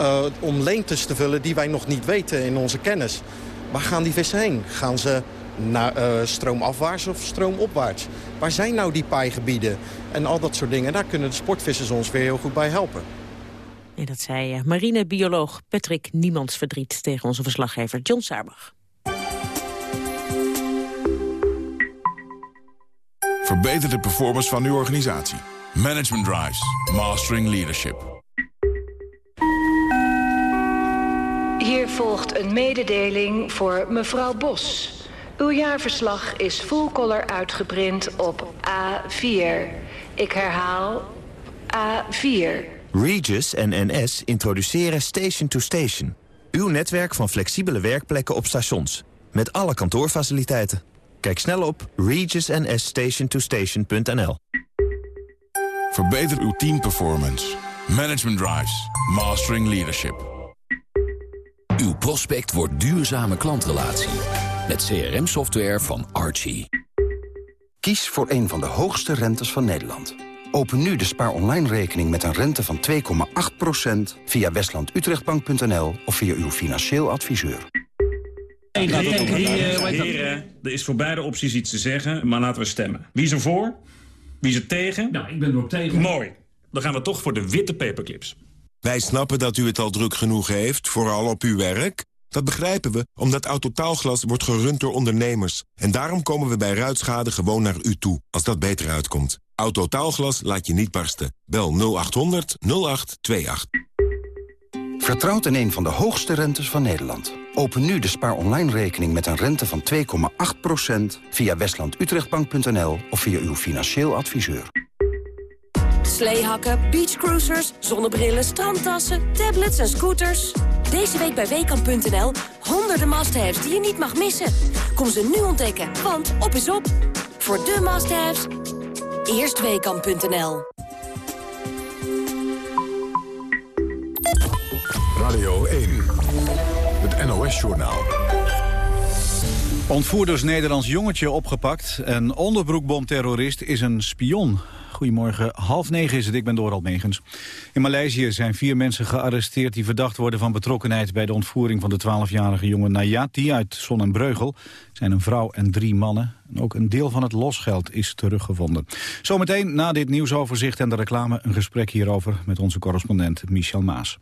uh, om leemtes te vullen die wij nog niet weten in onze kennis. Waar gaan die vissen heen? Gaan ze naar, uh, stroomafwaarts of stroomopwaarts? Waar zijn nou die paaigebieden? En al dat soort dingen, daar kunnen de sportvissers ons weer heel goed bij helpen. En dat zei marinebioloog Patrick Niemandsverdriet tegen onze verslaggever John Saarbach. Verbeter de performance van uw organisatie. Management Drives. Mastering Leadership. Hier volgt een mededeling voor mevrouw Bos. Uw jaarverslag is full color uitgeprint op A4. Ik herhaal A4. Regis en NS introduceren Station to Station. Uw netwerk van flexibele werkplekken op stations. Met alle kantoorfaciliteiten. Kijk snel op regisnsstationtostation.nl. Verbeter uw teamperformance. Management Drives. Mastering Leadership. Uw prospect wordt duurzame klantrelatie. Met CRM-software van Archie. Kies voor een van de hoogste rentes van Nederland. Open nu de Spaar Online rekening met een rente van 2,8% via westlandutrechtbank.nl of via uw financieel adviseur. Heren, er is voor beide opties iets te zeggen, maar laten we stemmen. Wie is er voor? Wie is er tegen? Nou, ik ben er op tegen. Mooi. Dan gaan we toch voor de witte paperclips. Wij snappen dat u het al druk genoeg heeft, vooral op uw werk. Dat begrijpen we, omdat Autotaalglas wordt gerund door ondernemers. En daarom komen we bij ruitschade gewoon naar u toe, als dat beter uitkomt. Autotaalglas laat je niet barsten. Bel 0800 0828. Vertrouwt in een van de hoogste rentes van Nederland. Open nu de Spaar Online rekening met een rente van 2,8% via westlandutrechtbank.nl of via uw financieel adviseur. Sleehakken, beachcruisers, zonnebrillen, strandtassen, tablets en scooters. Deze week bij Weekamp.nl honderden must-haves die je niet mag missen. Kom ze nu ontdekken, want op is op. Voor de must-haves, eerst Weekamp.nl. Radio 1, het NOS-journaal. Ontvoerders Nederlands jongetje opgepakt. Een onderbroekbomterrorist is een spion. Goedemorgen, half negen is het, ik ben Doral Megens. In Maleisië zijn vier mensen gearresteerd die verdacht worden van betrokkenheid bij de ontvoering van de 12-jarige jongen Nayati uit Zon en Breugel. zijn een vrouw en drie mannen. En ook een deel van het losgeld is teruggevonden. Zometeen na dit nieuwsoverzicht en de reclame een gesprek hierover met onze correspondent Michel Maas.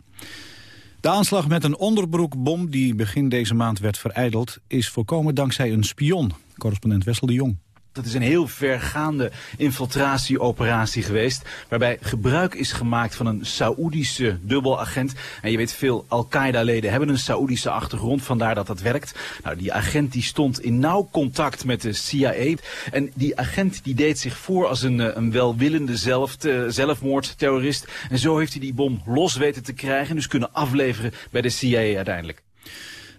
De aanslag met een onderbroekbom die begin deze maand werd vereideld... is voorkomen dankzij een spion, correspondent Wessel de Jong. Dat is een heel vergaande infiltratieoperatie geweest... waarbij gebruik is gemaakt van een Saoedische dubbelagent. En je weet, veel Al-Qaeda-leden hebben een Saoedische achtergrond... vandaar dat dat werkt. Nou, die agent die stond in nauw contact met de CIA. En die agent die deed zich voor als een, eh, een welwillende zelf, zelfmoordterrorist. En zo heeft hij die bom los weten te krijgen... en dus kunnen afleveren bij de CIA uiteindelijk.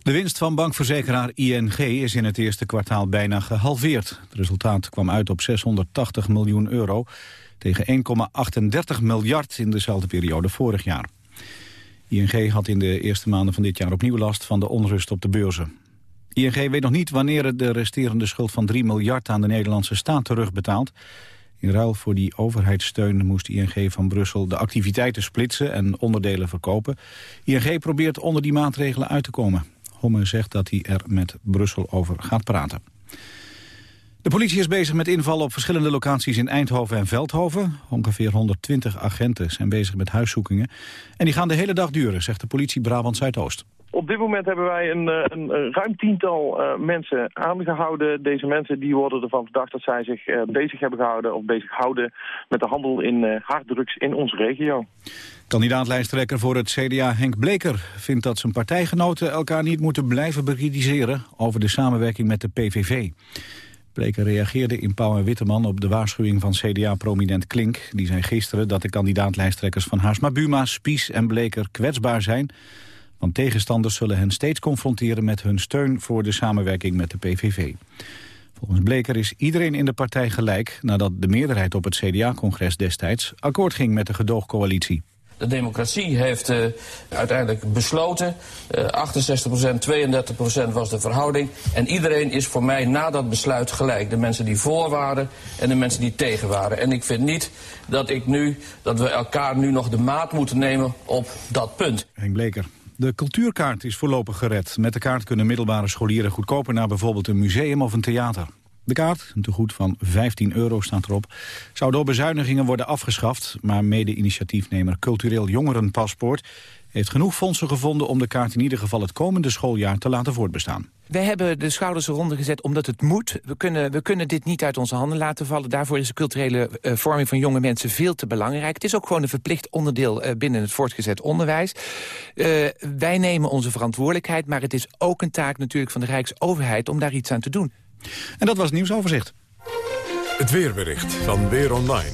De winst van bankverzekeraar ING is in het eerste kwartaal bijna gehalveerd. Het resultaat kwam uit op 680 miljoen euro tegen 1,38 miljard in dezelfde periode vorig jaar. ING had in de eerste maanden van dit jaar opnieuw last van de onrust op de beurzen. ING weet nog niet wanneer het de resterende schuld van 3 miljard aan de Nederlandse staat terugbetaalt. In ruil voor die overheidssteun moest ING van Brussel de activiteiten splitsen en onderdelen verkopen. ING probeert onder die maatregelen uit te komen. Homme zegt dat hij er met Brussel over gaat praten. De politie is bezig met invallen op verschillende locaties in Eindhoven en Veldhoven. Ongeveer 120 agenten zijn bezig met huiszoekingen. En die gaan de hele dag duren, zegt de politie Brabant Zuidoost. Op dit moment hebben wij een, eh, een, ruim tiental uh, mensen aangehouden. Deze mensen die worden ervan verdacht dat zij zich uh, bezig hebben gehouden of bezig houden met de handel in harddrugs in onze regio. Kandidaatlijsttrekker voor het CDA Henk Bleker vindt dat zijn partijgenoten elkaar niet moeten blijven bekritiseren over de samenwerking met de PVV. Bleker reageerde in Pauw en Witteman op de waarschuwing van CDA-prominent Klink. Die zei gisteren dat de kandidaatlijsttrekkers van Haarsma Buma, Spies en Bleker kwetsbaar zijn. Want tegenstanders zullen hen steeds confronteren met hun steun voor de samenwerking met de PVV. Volgens Bleker is iedereen in de partij gelijk nadat de meerderheid op het CDA-congres destijds akkoord ging met de gedoogcoalitie. De democratie heeft uh, uiteindelijk besloten. Uh, 68%, 32% was de verhouding. En iedereen is voor mij na dat besluit gelijk. De mensen die voor waren en de mensen die tegen waren. En ik vind niet dat, ik nu, dat we elkaar nu nog de maat moeten nemen op dat punt. Henk Bleker. De cultuurkaart is voorlopig gered. Met de kaart kunnen middelbare scholieren goedkoper naar bijvoorbeeld een museum of een theater. De kaart, een tegoed van 15 euro staat erop, zou door bezuinigingen worden afgeschaft. Maar mede-initiatiefnemer Cultureel Jongerenpaspoort heeft genoeg fondsen gevonden om de kaart in ieder geval het komende schooljaar te laten voortbestaan. We hebben de schouders eronder gezet omdat het moet. We kunnen, we kunnen dit niet uit onze handen laten vallen. Daarvoor is de culturele uh, vorming van jonge mensen veel te belangrijk. Het is ook gewoon een verplicht onderdeel uh, binnen het voortgezet onderwijs. Uh, wij nemen onze verantwoordelijkheid, maar het is ook een taak natuurlijk van de Rijksoverheid om daar iets aan te doen. En dat was het nieuwsoverzicht. Het weerbericht van Weer Online.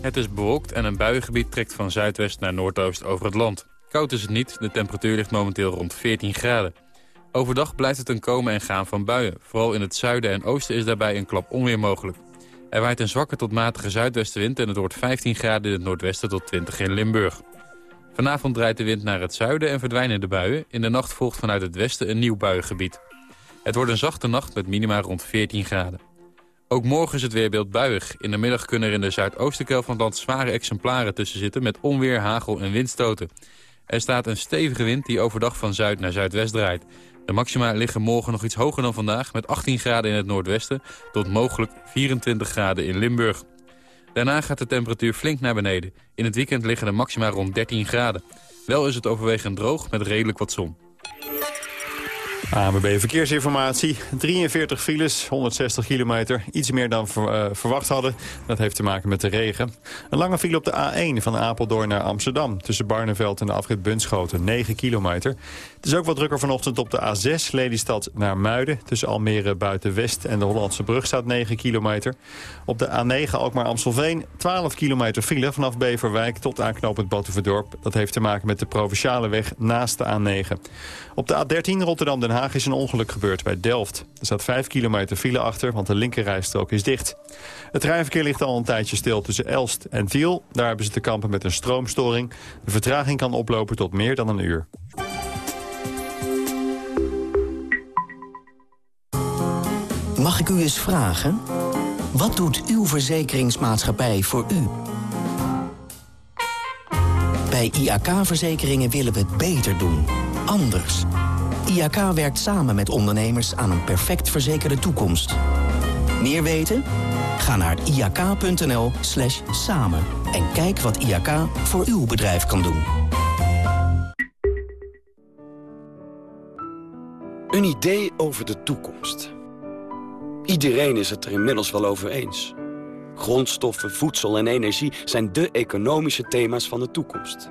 Het is bewolkt en een buiengebied trekt van zuidwest naar noordoost over het land. Koud is het niet, de temperatuur ligt momenteel rond 14 graden. Overdag blijft het een komen en gaan van buien. Vooral in het zuiden en oosten is daarbij een klap onweer mogelijk. Er waait een zwakke tot matige zuidwestenwind en het wordt 15 graden in het noordwesten tot 20 in Limburg. Vanavond draait de wind naar het zuiden en verdwijnen de buien. In de nacht volgt vanuit het westen een nieuw buiengebied. Het wordt een zachte nacht met minima rond 14 graden. Ook morgen is het weerbeeld buiig. In de middag kunnen er in de zuidoostenkel van het land zware exemplaren tussen zitten... met onweer, hagel en windstoten. Er staat een stevige wind die overdag van zuid naar zuidwest draait. De maxima liggen morgen nog iets hoger dan vandaag... met 18 graden in het noordwesten tot mogelijk 24 graden in Limburg. Daarna gaat de temperatuur flink naar beneden. In het weekend liggen de maxima rond 13 graden. Wel is het overwegend droog met redelijk wat zon. AMB Verkeersinformatie. 43 files, 160 kilometer. Iets meer dan uh, verwacht hadden. Dat heeft te maken met de regen. Een lange file op de A1 van Apeldoorn naar Amsterdam. Tussen Barneveld en de afrit Bunschoten. 9 kilometer. Het is ook wat drukker vanochtend op de A6 Lelystad naar Muiden. Tussen Almere Buiten-West en de Hollandse Brug staat 9 kilometer. Op de A9 Alkmaar-Amstelveen 12 kilometer file vanaf Beverwijk tot aanknopend Batuverdorp. Dat heeft te maken met de provinciale weg naast de A9. Op de A13 Rotterdam-Den Haag is een ongeluk gebeurd bij Delft. Er staat 5 kilometer file achter, want de linkerrijstrook is dicht. Het treinverkeer ligt al een tijdje stil tussen Elst en Tiel. Daar hebben ze te kampen met een stroomstoring. De vertraging kan oplopen tot meer dan een uur. Mag ik u eens vragen? Wat doet uw verzekeringsmaatschappij voor u? Bij IAK-verzekeringen willen we het beter doen. Anders. IAK werkt samen met ondernemers aan een perfect verzekerde toekomst. Meer weten? Ga naar iak.nl slash samen en kijk wat IAK voor uw bedrijf kan doen. Een idee over de toekomst. Iedereen is het er inmiddels wel over eens. Grondstoffen, voedsel en energie zijn de economische thema's van de toekomst.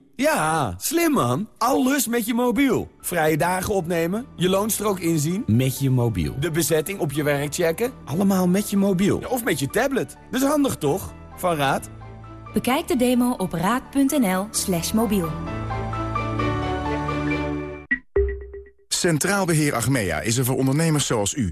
Ja, slim man. Alles met je mobiel. Vrije dagen opnemen, je loonstrook inzien. Met je mobiel. De bezetting op je werk checken. Allemaal met je mobiel. of met je tablet. Dat is handig toch? Van Raad. Bekijk de demo op raad.nl slash mobiel. Centraal Beheer Achmea is er voor ondernemers zoals u.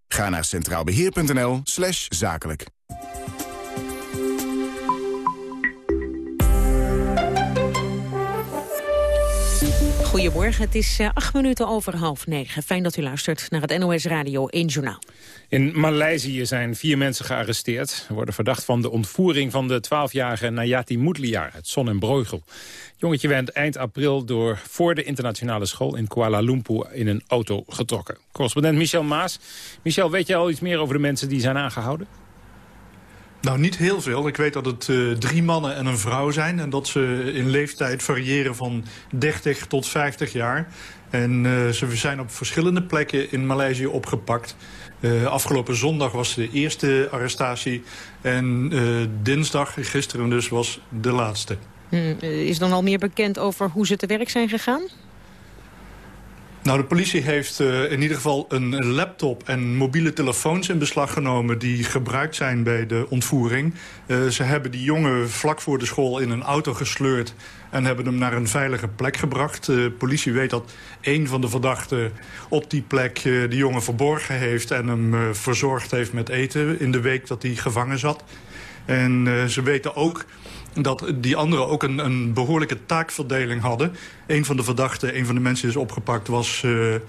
Ga naar centraalbeheer.nl slash zakelijk. Goedemorgen, het is uh, acht minuten over half negen. Fijn dat u luistert naar het NOS Radio 1 Journaal. In Maleisië zijn vier mensen gearresteerd. Ze worden verdacht van de ontvoering van de 12-jarige Nayati Moedliar uit Zon en Breugel. Jongetje werd eind april door voor de internationale school in Kuala Lumpur in een auto getrokken. Correspondent Michel Maas. Michel, weet je al iets meer over de mensen die zijn aangehouden? Nou, niet heel veel. Ik weet dat het uh, drie mannen en een vrouw zijn... en dat ze in leeftijd variëren van 30 tot 50 jaar. En uh, ze zijn op verschillende plekken in Maleisië opgepakt. Uh, afgelopen zondag was de eerste arrestatie. En dinsdag, gisteren dus, was de laatste. Hmm, is dan al meer bekend over hoe ze te werk zijn gegaan? Nou, de politie heeft uh, in ieder geval een laptop en mobiele telefoons in beslag genomen... die gebruikt zijn bij de ontvoering. Uh, ze hebben die jongen vlak voor de school in een auto gesleurd... en hebben hem naar een veilige plek gebracht. De uh, politie weet dat een van de verdachten op die plek de jongen verborgen heeft... en hem verzorgd heeft met eten in de week dat hij gevangen zat. En uh, ze weten ook dat die anderen ook een, een, behoorlijke taakverdeling hadden. Een van de verdachten, een van de mensen die is opgepakt... was uh, uh,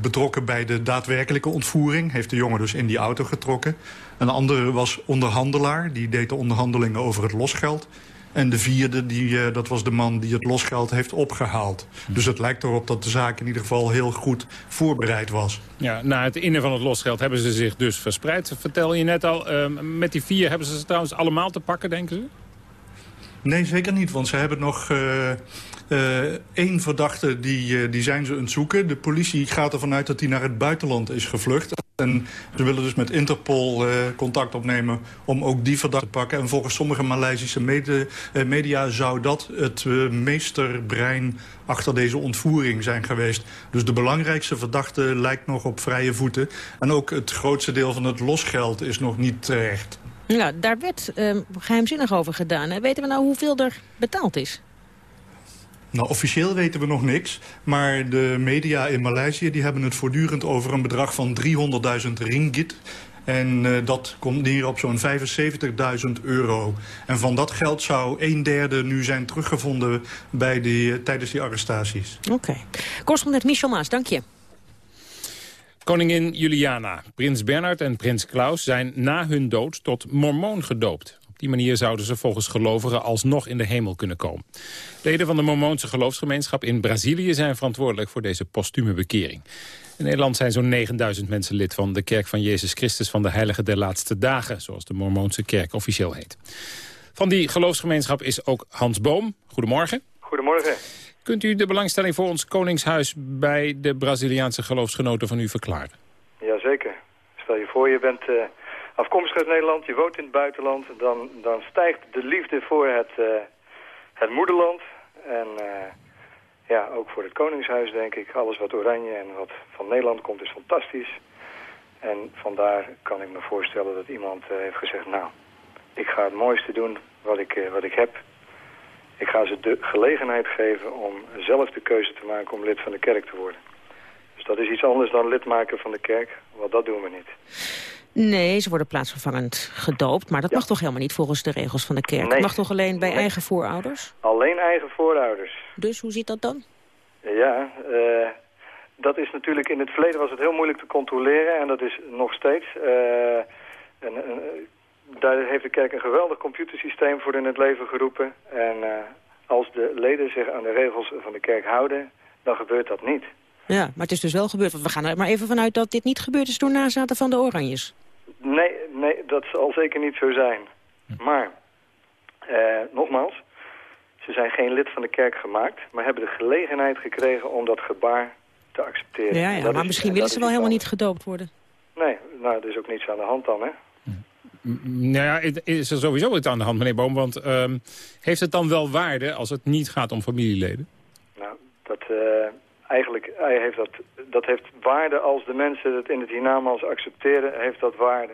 betrokken bij de daadwerkelijke ontvoering. Heeft de jongen dus in die auto getrokken. Een andere was onderhandelaar. Die deed de onderhandelingen over het losgeld. En de vierde, die, uh, dat was de man die het losgeld heeft opgehaald. Dus het lijkt erop dat de zaak in ieder geval heel goed voorbereid was. Ja, na het innen van het losgeld hebben ze zich dus verspreid. Vertel je net al, met die vier hebben ze ze trouwens allemaal te pakken, denken ze? Nee, zeker niet, want ze hebben nog uh, uh, één verdachte, die, uh, die zijn ze aan het zoeken. De politie gaat ervan uit dat hij naar het buitenland is gevlucht. En ze willen dus met Interpol contact opnemen om ook die verdachte te pakken. En volgens sommige Maleisische media zou dat het meesterbrein achter deze ontvoering zijn geweest. Dus de belangrijkste verdachte lijkt nog op vrije voeten. En ook het grootste deel van het losgeld is nog niet terecht. Ja, daar werd uh, geheimzinnig over gedaan. Hè? Weten we nou hoeveel er betaald is? Nou, officieel weten we nog niks. Maar de media in Maleisië die hebben het voortdurend over een bedrag van 300.000 ringgit. En uh, dat komt neer op zo'n 75.000 euro. En van dat geld zou een derde nu zijn teruggevonden bij die, uh, tijdens die arrestaties. Oké. Okay. Correspondent Michel Maas, dank je. Koningin Juliana, prins Bernhard en prins Klaus zijn na hun dood tot mormoon gedoopt. Op die manier zouden ze volgens gelovigen alsnog in de hemel kunnen komen. Leden van de mormoonse geloofsgemeenschap in Brazilië zijn verantwoordelijk voor deze postume bekering. In Nederland zijn zo'n 9000 mensen lid van de Kerk van Jezus Christus van de Heilige der Laatste Dagen, zoals de mormoonse kerk officieel heet. Van die geloofsgemeenschap is ook Hans Boom. Goedemorgen. Goedemorgen. Kunt u de belangstelling voor ons Koningshuis bij de Braziliaanse geloofsgenoten van u verklaren? Jazeker. Stel je voor, je bent uh, afkomstig uit Nederland, je woont in het buitenland. Dan, dan stijgt de liefde voor het, uh, het moederland. En uh, ja, ook voor het Koningshuis denk ik. Alles wat oranje en wat van Nederland komt is fantastisch. En vandaar kan ik me voorstellen dat iemand heeft gezegd... nou, ik ga het mooiste doen wat ik, wat ik heb... Ik ga ze de gelegenheid geven om zelf de keuze te maken om lid van de kerk te worden. Dus dat is iets anders dan lid maken van de kerk, want dat doen we niet. Nee, ze worden plaatsvervangend gedoopt, maar dat ja. mag toch helemaal niet volgens de regels van de kerk? Nee. Mag toch alleen bij nee. eigen voorouders? Alleen eigen voorouders. Dus hoe zit dat dan? Ja, uh, dat is natuurlijk in het verleden was het heel moeilijk te controleren en dat is nog steeds. Uh, uh, daar heeft de kerk een geweldig computersysteem voor in het leven geroepen. En uh, als de leden zich aan de regels van de kerk houden, dan gebeurt dat niet. Ja, maar het is dus wel gebeurd. Want we gaan er maar even vanuit dat dit niet gebeurd is door nazaten van de Oranjes. Nee, nee, dat zal zeker niet zo zijn. Maar, uh, nogmaals, ze zijn geen lid van de kerk gemaakt... maar hebben de gelegenheid gekregen om dat gebaar te accepteren. Ja, ja maar is, misschien willen ze wel helemaal niet gedoopt worden. Nee, nou, er is ook niets aan de hand dan, hè. Nou ja, is er sowieso iets aan de hand, meneer Boom. Want um, heeft het dan wel waarde als het niet gaat om familieleden? Nou, dat, uh, eigenlijk hij heeft dat, dat heeft waarde als de mensen het in het hiernamaals accepteren, heeft dat waarde.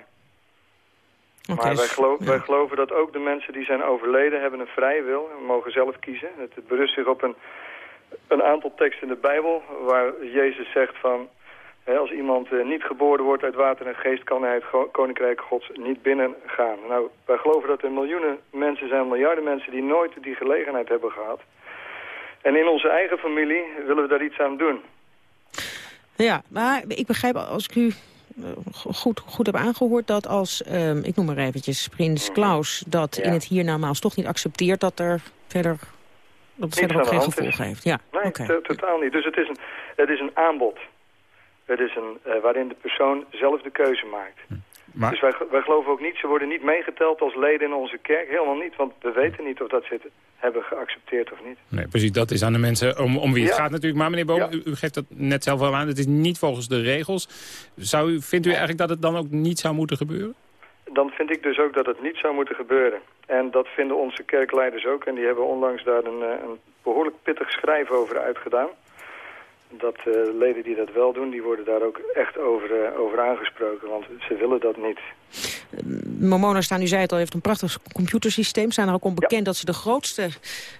Okay, maar wij, geloof, ja. wij geloven dat ook de mensen die zijn overleden hebben een vrije wil en mogen zelf kiezen. Het, het berust zich op een, een aantal teksten in de Bijbel waar Jezus zegt van... Als iemand uh, niet geboren wordt uit water en geest, kan hij het koninkrijk gods niet binnengaan. Nou, wij geloven dat er miljoenen mensen zijn, miljarden mensen die nooit die gelegenheid hebben gehad. En in onze eigen familie willen we daar iets aan doen. Ja, maar ik begrijp als ik u goed, goed heb aangehoord dat als, um, ik noem maar eventjes, prins Klaus... dat ja. in het hiernamaals toch niet accepteert dat er verder, dat het verder ook geen gevolgen heeft. Ja, nee, okay. totaal niet. Dus het is een, het is een aanbod. Het is een, uh, waarin de persoon zelf de keuze maakt. Maar... Dus wij, wij geloven ook niet, ze worden niet meegeteld als leden in onze kerk. Helemaal niet, want we weten niet of dat ze het hebben geaccepteerd of niet. Nee, precies, dat is aan de mensen om, om wie het ja. gaat natuurlijk. Maar meneer Boom, ja. u, geeft dat net zelf al aan, het is niet volgens de regels. Zou u, vindt u eigenlijk dat het dan ook niet zou moeten gebeuren? Dan vind ik dus ook dat het niet zou moeten gebeuren. En dat vinden onze kerkleiders ook. En die hebben onlangs daar een, een behoorlijk pittig schrijven over uitgedaan dat uh, leden die dat wel doen, die worden daar ook echt over, uh, over aangesproken. Want ze willen dat niet. Momona staan, u zei het al, heeft een prachtig computersysteem. Zijn er ook onbekend ja. dat ze de grootste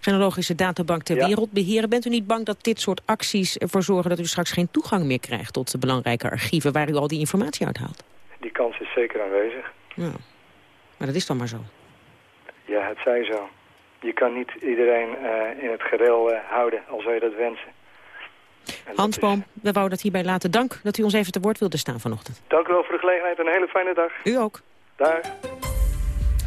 genealogische databank ter ja. wereld beheren. Bent u niet bang dat dit soort acties ervoor zorgen dat u straks geen toegang meer krijgt tot de belangrijke archieven waar u al die informatie uit haalt? Die kans is zeker aanwezig. Ja. Maar dat is dan maar zo. Ja, het zij zo. Je kan niet iedereen in het gereel houden, al zou je dat wensen. Hans Boom, we wouden dat hierbij laten. Dank dat u ons even te woord wilde staan vanochtend. Dank u wel voor de gelegenheid en een hele fijne dag. U ook. Dag.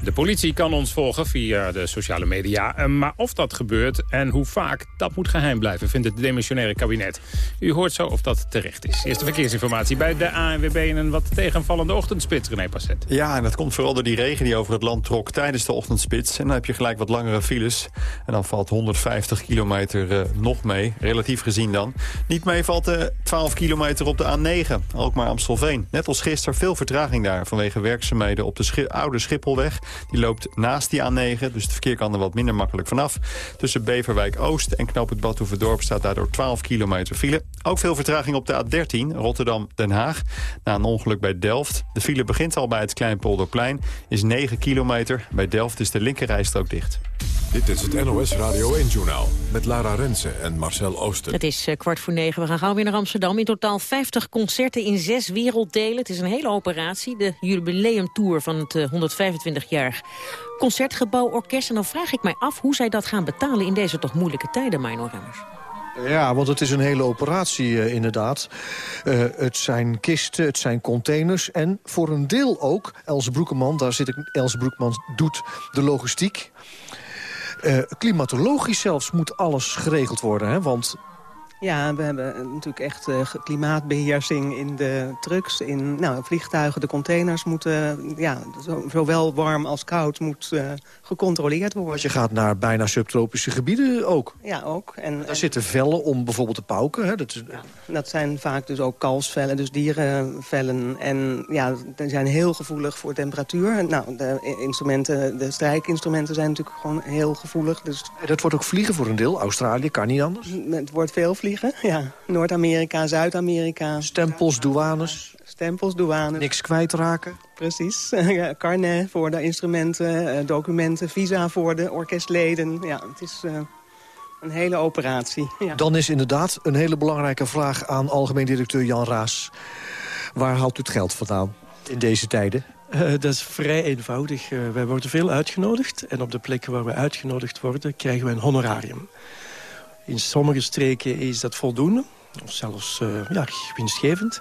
De politie kan ons volgen via de sociale media. Eh, maar of dat gebeurt en hoe vaak, dat moet geheim blijven, vindt het demissionaire kabinet. U hoort zo of dat terecht is. Eerste verkeersinformatie bij de ANWB in een wat tegenvallende ochtendspits, René Passet. Ja, en dat komt vooral door die regen die over het land trok tijdens de ochtendspits. En dan heb je gelijk wat langere files. En dan valt 150 kilometer uh, nog mee, relatief gezien dan. Niet mee valt de 12 kilometer op de A9, ook maar Amstelveen. Net als gisteren veel vertraging daar vanwege werkzaamheden op de oude Schipholweg. Die loopt naast die A9, dus het verkeer kan er wat minder makkelijk vanaf. Tussen Beverwijk Oost en Knoop het Badhoevedorp staat daardoor 12 kilometer file. Ook veel vertraging op de A13, Rotterdam-Den Haag. Na een ongeluk bij Delft. De file begint al bij het Kleinpolderplein, is 9 kilometer. Bij Delft is de linkerrijstrook dicht. Dit is het NOS Radio 1-journaal met Lara Rensen en Marcel Oosten. Het is eh, kwart voor negen. We gaan gauw weer naar Amsterdam. In totaal 50 concerten in zes werelddelen. Het is een hele operatie. De jubileumtour van het 125-jarig eh, Concertgebouw Orkest. En dan vraag ik mij af hoe zij dat gaan betalen in deze toch moeilijke tijden, Mino Remmers. Ja, want het is een hele operatie uh, inderdaad. Uh, het zijn kisten, het zijn containers en voor een deel ook... Else Broekeman, daar zit ik, Else Broekman doet de logistiek. Uh, klimatologisch zelfs moet alles geregeld worden, hè? want ja, we hebben natuurlijk echt uh, klimaatbeheersing in de trucks. In nou, vliegtuigen, de containers moeten, ja, zowel warm als koud moet uh, gecontroleerd worden. Want je gaat naar bijna subtropische gebieden ook. Ja, ook. En, Daar zitten vellen om bijvoorbeeld te pauken. Hè? Dat, is... ja, dat zijn vaak dus ook kalfsvellen, dus dierenvellen. En ja, die zijn heel gevoelig voor temperatuur. Nou, de instrumenten, de strijkinstrumenten zijn natuurlijk gewoon heel gevoelig. Dus... Dat wordt ook vliegen voor een deel. Australië kan niet anders. Het wordt veel vliegen ja. Noord-Amerika, Zuid-Amerika. Stempels, douanes. Stempels, douanes. Niks kwijtraken. Precies. Carnet voor de instrumenten, eh, documenten, visa voor de orkestleden. Ja, het is uh, een hele operatie. Ja. Dan is inderdaad een hele belangrijke vraag aan algemeen directeur Jan Raas. Waar haalt u het geld vandaan in deze tijden? Uh, dat is vrij eenvoudig. Uh, wij worden veel uitgenodigd. En op de plekken waar we uitgenodigd worden, krijgen we een honorarium. In sommige streken is dat voldoende, of zelfs uh, ja, winstgevend.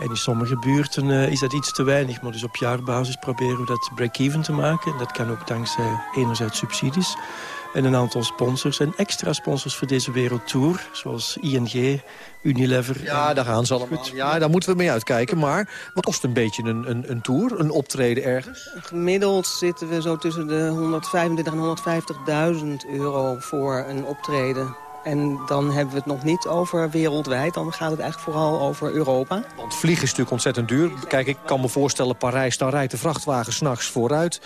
En in sommige buurten uh, is dat iets te weinig. Maar dus op jaarbasis proberen we dat break-even te maken. En dat kan ook dankzij enerzijds subsidies en een aantal sponsors. En extra sponsors voor deze wereldtour, zoals ING, Unilever. Ja, daar gaan ze allemaal. Goed. Ja, daar moeten we mee uitkijken. Maar wat kost een beetje een, een, een tour, een optreden ergens? Gemiddeld zitten we zo tussen de 125.000 en 150.000 euro voor een optreden. En dan hebben we het nog niet over wereldwijd. Dan gaat het eigenlijk vooral over Europa. Want vliegen is natuurlijk ontzettend duur. Kijk, ik kan me voorstellen, Parijs, dan rijdt de vrachtwagen s'nachts vooruit.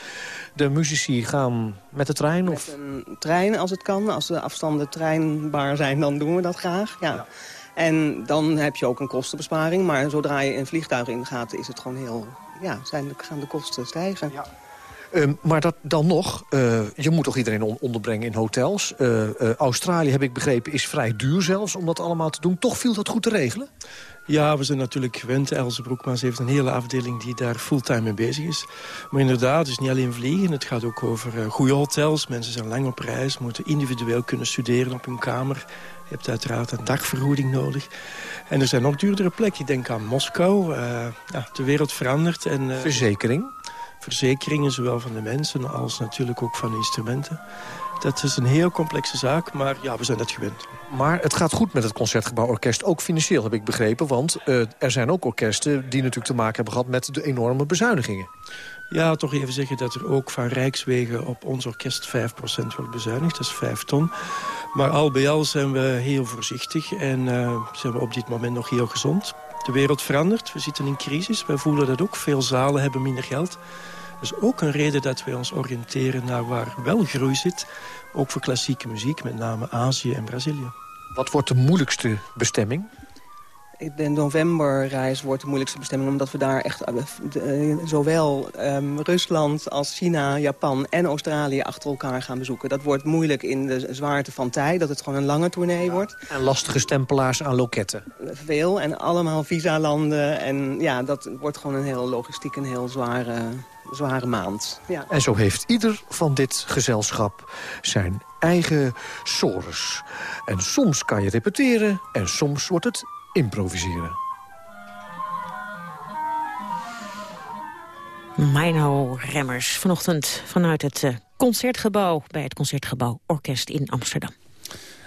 De muzici gaan met de trein? Of? Met een trein als het kan. Als de afstanden treinbaar zijn, dan doen we dat graag. Ja. ja. En dan heb je ook een kostenbesparing. Maar zodra je een vliegtuig ingaat, is het gewoon heel... Ja, zijn, gaan de kosten stijgen. Ja. Uh, maar dat, dan nog, uh, je moet toch iedereen on onderbrengen in hotels. Uh, Australië, heb ik begrepen, is vrij duur zelfs om dat allemaal te doen. Toch viel dat goed te regelen? Ja, we zijn natuurlijk gewend. Else Broekmaas heeft een hele afdeling die daar fulltime mee bezig is. Maar inderdaad, het is niet alleen vliegen. Het gaat ook over goede hotels. Mensen zijn lang op reis, moeten individueel kunnen studeren op hun kamer. Je hebt uiteraard een dagvergoeding nodig. En er zijn nog duurdere plekken. Ik denk aan Moskou. ja, de wereld verandert. En, Verzekering? Verzekeringen, zowel van de mensen als natuurlijk ook van de instrumenten. Dat is een heel complexe zaak, maar ja, we zijn dat gewend. Maar het gaat goed met het Concertgebouworkest, ook financieel heb ik begrepen. Want uh, er zijn ook orkesten die natuurlijk te maken hebben gehad met de enorme bezuinigingen. Ja, toch even zeggen dat er ook van Rijkswegen op ons orkest 5% wordt bezuinigd. Dat is 5 ton. Maar al bij al zijn we heel voorzichtig en uh, zijn we op dit moment nog heel gezond. De wereld verandert, we zitten in crisis. Wij voelen dat ook. Veel zalen hebben minder geld. Dat is ook een reden dat wij ons oriënteren naar waar wel groei zit. Ook voor klassieke muziek, met name Azië en Brazilië. Wat wordt de moeilijkste bestemming? De novemberreis wordt de moeilijkste bestemming... omdat we daar echt uh, zowel um, Rusland als China, Japan en Australië achter elkaar gaan bezoeken. Dat wordt moeilijk in de zwaarte van tijd, dat het gewoon een lange tournee wordt. En lastige stempelaars aan loketten. Veel en allemaal visalanden. En ja, dat wordt gewoon een heel logistiek een heel zware zware maand. Ja. En zo heeft ieder van dit gezelschap zijn eigen sores. En soms kan je repeteren en soms wordt het improviseren. Mino Remmers, vanochtend vanuit het eh, Concertgebouw... bij het Concertgebouw Orkest in Amsterdam.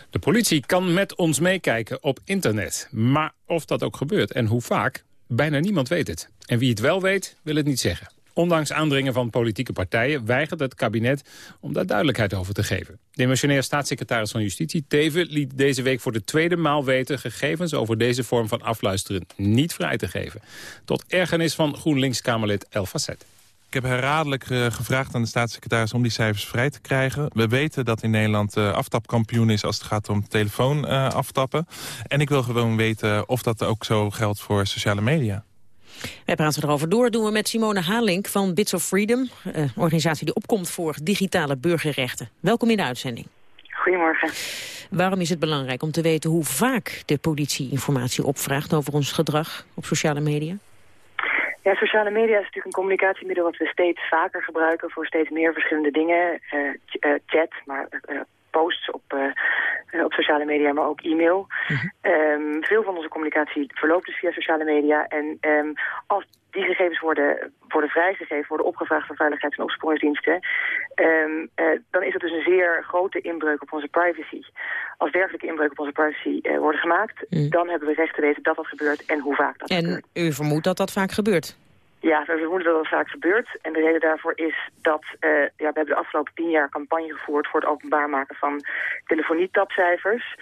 De politie kan met ons meekijken op internet. Maar of dat ook gebeurt en hoe vaak, bijna niemand weet het. En wie het wel weet, wil het niet zeggen. Ondanks aandringen van politieke partijen weigert het kabinet om daar duidelijkheid over te geven. Demissionair staatssecretaris van Justitie Teven liet deze week voor de tweede maal weten gegevens over deze vorm van afluisteren niet vrij te geven. Tot ergernis van GroenLinks-Kamerlid El Facet. Ik heb herhaaldelijk uh, gevraagd aan de staatssecretaris om die cijfers vrij te krijgen. We weten dat in Nederland uh, aftapkampioen is als het gaat om telefoon uh, aftappen. En ik wil gewoon weten of dat ook zo geldt voor sociale media. Wij praten erover door. doen we met Simone Halink van Bits of Freedom. Een organisatie die opkomt voor digitale burgerrechten. Welkom in de uitzending. Goedemorgen. Waarom is het belangrijk om te weten hoe vaak de politie informatie opvraagt over ons gedrag op sociale media? Ja, sociale media is natuurlijk een communicatiemiddel wat we steeds vaker gebruiken voor steeds meer verschillende dingen. Uh, uh, chat, maar uh, posts op, op sociale media, maar ook e-mail. Mhm. um, veel van onze communicatie verloopt dus via sociale media. En um, als die gegevens worden, worden vrijgegeven, worden opgevraagd van veiligheids- en opsporingsdiensten, um, dan is dat dus een zeer grote inbreuk op onze privacy. Als dergelijke inbreuk op onze privacy uh, worden gemaakt, mm. dan hebben we recht te weten dat dat gebeurt en hoe vaak dat en gebeurt. En u vermoedt dat dat vaak gebeurt? Ja, we vermoeden dat dat vaak gebeurt. En de reden daarvoor is dat uh, ja, we hebben de afgelopen tien jaar campagne gevoerd voor het openbaar maken van telefonietapcijfers.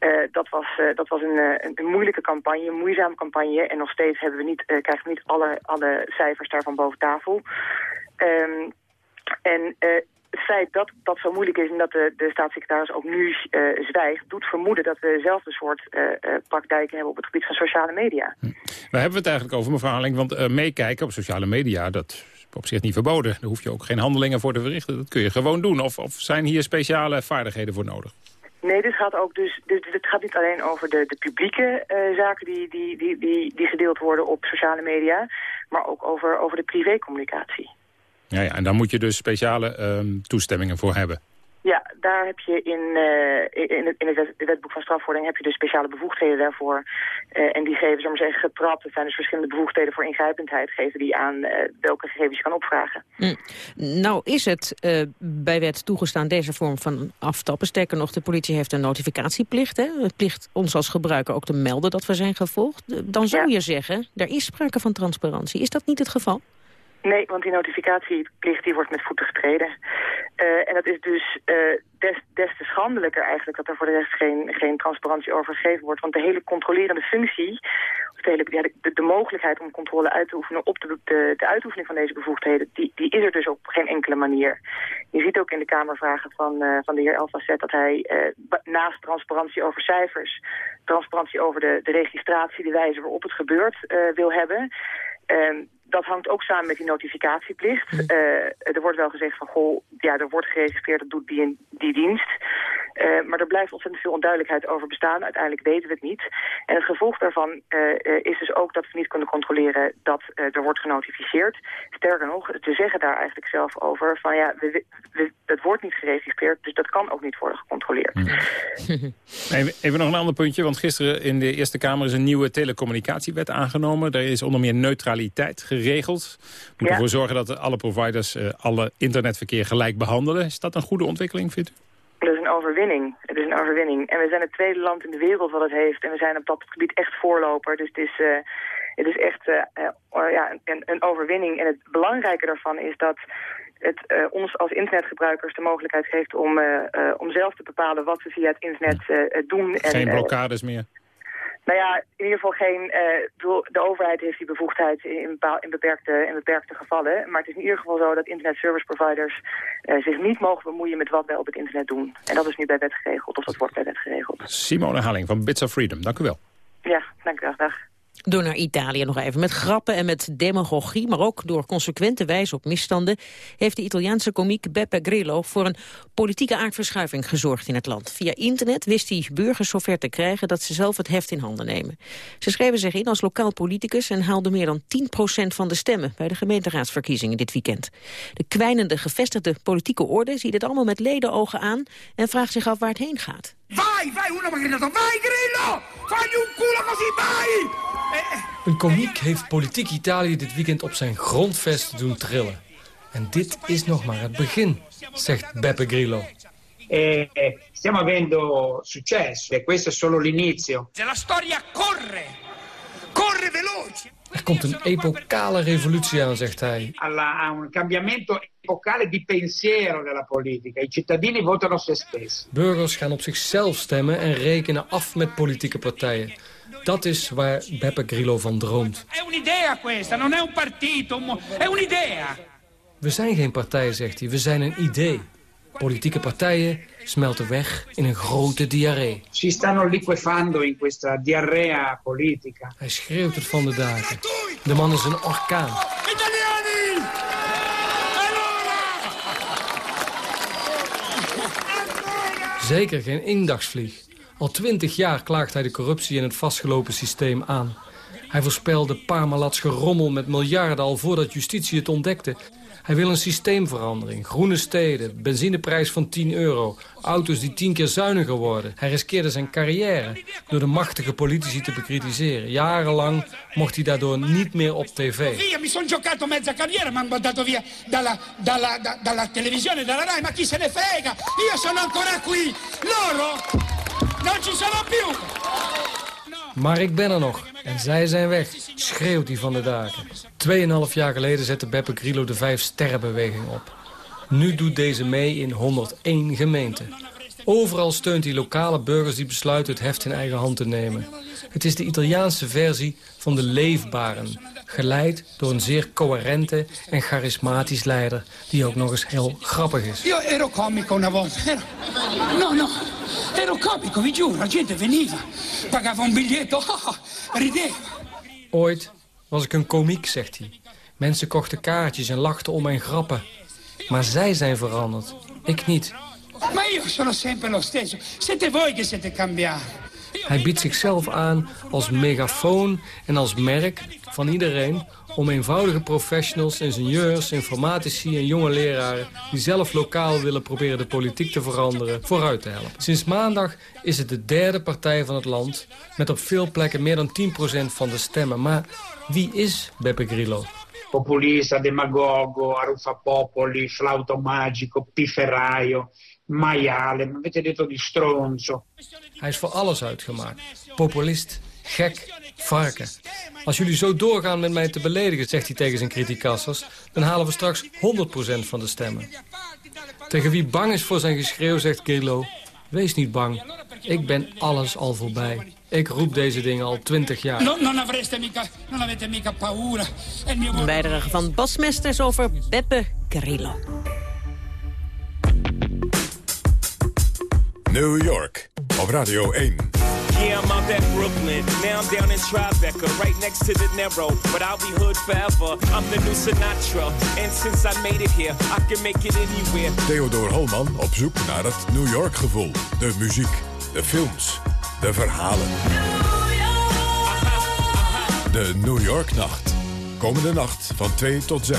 Uh, dat was, uh, dat was een, een, een, moeilijke campagne, een moeizame campagne. En nog steeds hebben we niet, krijgen we niet alle, alle cijfers daarvan boven tafel. Um, en het feit dat dat zo moeilijk is en dat de, de staatssecretaris ook nu uh, zwijgt... doet vermoeden dat we dezelfde soort uh, uh, praktijken hebben op het gebied van sociale media. Hm. Waar hebben we het eigenlijk over, mevrouw Haling? Want meekijken op sociale media, dat is op zich niet verboden. Daar hoef je ook geen handelingen voor te verrichten. Dat kun je gewoon doen. Of, of zijn hier speciale vaardigheden voor nodig? Nee, dit gaat ook dus. Dit, dit gaat niet alleen over de, de publieke uh, zaken die, die, die, die, die gedeeld worden op sociale media, maar ook over, over de privécommunicatie. Ja, ja, en daar moet je dus speciale um, toestemmingen voor hebben. Ja, daar heb je in, uh, in, het, in het wetboek van strafvordering heb je dus speciale bevoegdheden daarvoor. Uh, en die geven, zullen we zeggen, getrapt. Het zijn dus verschillende bevoegdheden voor ingrijpendheid geven die aan uh, welke gegevens je kan opvragen. Mm. Nou is het bij wet toegestaan deze vorm van aftappen. Sterker nog, de politie heeft een notificatieplicht. Hè? Het plicht ons als gebruiker ook te melden dat we zijn gevolgd. Dan zou ja. je zeggen, er is sprake van transparantie. Is dat niet het geval? Nee, want die notificatieplicht die wordt met voeten getreden. Uh, en dat is dus uh, des, des te schandelijker eigenlijk dat er voor de rest geen, geen transparantie over gegeven wordt. Want de hele controlerende functie, of de, hele, de, de mogelijkheid om controle uit te oefenen op de, de, de uitoefening van deze bevoegdheden, die, die is er dus op geen enkele manier. Je ziet ook in de Kamervragen van, uh, van de heer Elfacet dat hij naast transparantie over cijfers, transparantie over de, de registratie, de wijze waarop het gebeurt, wil hebben. Ehm, dat hangt ook samen met die notificatieplicht. Uh, er wordt wel gezegd van, goh, ja, er wordt geregistreerd, dat doet die, die dienst. Uh, maar er blijft ontzettend veel onduidelijkheid over bestaan. Uiteindelijk weten we het niet. En het gevolg daarvan uh, is dus ook dat we niet kunnen controleren dat er wordt genotificeerd. Sterker nog, ze zeggen daar eigenlijk zelf over van, ja, we, we, het wordt niet geregistreerd, dus dat kan ook niet worden gecontroleerd. even, even nog een ander puntje, want gisteren in de Eerste Kamer is een nieuwe telecommunicatiewet aangenomen. Daar is onder meer neutraliteit geregeld. Moet ja. ervoor zorgen dat alle providers uh, alle internetverkeer gelijk behandelen. Is dat een goede ontwikkeling, vindt u? Dat is een overwinning. Het is een overwinning. En we zijn het tweede land in de wereld wat het heeft. En we zijn op dat gebied echt voorloper. Dus het is, uh, het is echt uh, ja, een, een overwinning. En het belangrijke daarvan is dat het uh, ons als internetgebruikers de mogelijkheid geeft om, om zelf te bepalen wat we via het internet doen. Geen en, blokkades meer? Nou ja, in ieder geval geen... Uh, de overheid heeft die bevoegdheid in, in, beperkte, in beperkte gevallen. Maar het is in ieder geval zo dat internet service providers uh, zich niet mogen bemoeien met wat wij op het internet doen. En dat is nu bij wet geregeld, of dat wordt bij wet geregeld. Simone Haling van Bits of Freedom, dank u wel. Ja, dank u wel. Dag. Door naar Italië nog even. Met grappen en met demagogie, maar ook door consequente wijze op misstanden... heeft de Italiaanse komiek Beppe Grillo voor een politieke aardverschuiving gezorgd in het land. Via internet wist hij burgers zover te krijgen dat ze zelf het heft in handen nemen. Ze schreven zich in als lokaal politicus en haalden meer dan 10% van de stemmen... bij de gemeenteraadsverkiezingen dit weekend. De kwijnende gevestigde politieke orde ziet het allemaal met ledenogen aan... en vraagt zich af waar het heen gaat. Vai, vai, una vai Grillo! Fagli un culo così, vai! Een komiek heeft politiek Italië dit weekend op zijn grondvest doen trillen. En dit is nog maar het begin, zegt Beppe Grillo. Eh, stiamo avendo successo e questo è solo l'inizio. La storia corre! Corre veloce! Er komt een epocale revolutie aan, zegt hij. Alla, a un cambiamento epocale di pensiero della politica. I cittadini votano se stessi. Burgers gaan op zichzelf stemmen en rekenen af met politieke partijen. Dat is waar Beppe Grillo van droomt. È un'idea questa, non è un partito, è un'idea. We zijn geen partij, zegt hij, we zijn een idee. Politieke partijen smelten weg in een grote diarree. Si stanno liquefando in questa diarrea politica. Hij schreeuwt het van de daken. De man is een orkaan. Italiani! Zeker geen indagsvlieg. Al twintig jaar klaagt hij de corruptie in het vastgelopen systeem aan. Hij voorspelde Parmalats gerommel met miljarden al voordat justitie het ontdekte. Hij wil een systeemverandering, groene steden, benzineprijs van 10 euro... auto's die tien keer zuiniger worden. Hij riskeerde zijn carrière door de machtige politici te bekritiseren. Jarenlang mocht hij daardoor niet meer op tv. Mi sono giocato mezza carriera, se ne frega? Loro Maar ik ben er nog en zij zijn weg, schreeuwt hij van de daken. Tweeënhalf jaar geleden zette Beppe Grillo de Vijf Sterrenbeweging op. Nu doet deze mee in 101 gemeenten. Overal steunt hij lokale burgers die besluiten het heft in eigen hand te nemen. Het is de Italiaanse versie van de leefbaren. Geleid door een zeer coherente en charismatisch leider... die ook nog eens heel grappig is. Io ero comico una volta. Ero... No, no. Ero comico, vi giuro. La gente veniva. Pagava un biglietto. Rideva. Ooit was ik een komiek, zegt hij. Mensen kochten kaartjes en lachten om mijn grappen. Maar zij zijn veranderd. Ik niet. Ma io sono sempre lo stesso. Siete voi che siete cambiati. Hij biedt zichzelf aan als megafoon en als merk van iedereen... om eenvoudige professionals, ingenieurs, informatici en jonge leraren... die zelf lokaal willen proberen de politiek te veranderen, vooruit te helpen. Sinds maandag is het de derde partij van het land... met op veel plekken meer dan 10% van de stemmen. Maar wie is Beppe Grillo? Populista, demagogo, arruffapopoli, flauto magico, pifferaio maiale, ma avete detto di stronzo. Hij is voor alles uitgemaakt. Populist, gek, varken. Als jullie zo doorgaan met mij te beledigen, zegt hij tegen zijn criticassers... dan halen we straks 100% van de stemmen. Tegen wie bang is voor zijn geschreeuw, zegt Grillo... wees niet bang, ik ben alles al voorbij. Ik roep deze dingen al 20 jaar. Een bijdrage van Bas Mesters over Beppe Grillo. New York op Radio 1. Yeah, I'm out at Brooklyn. Now I'm down in Tribeca, right next to the Narrow. But I'll be hood forever. I'm the new Sinatra. And since I made it here, I can make it anywhere. Theodor Holman op zoek naar het New York gevoel. De muziek, de films, de verhalen. De New York Nacht. Komende nacht van 2 tot 6.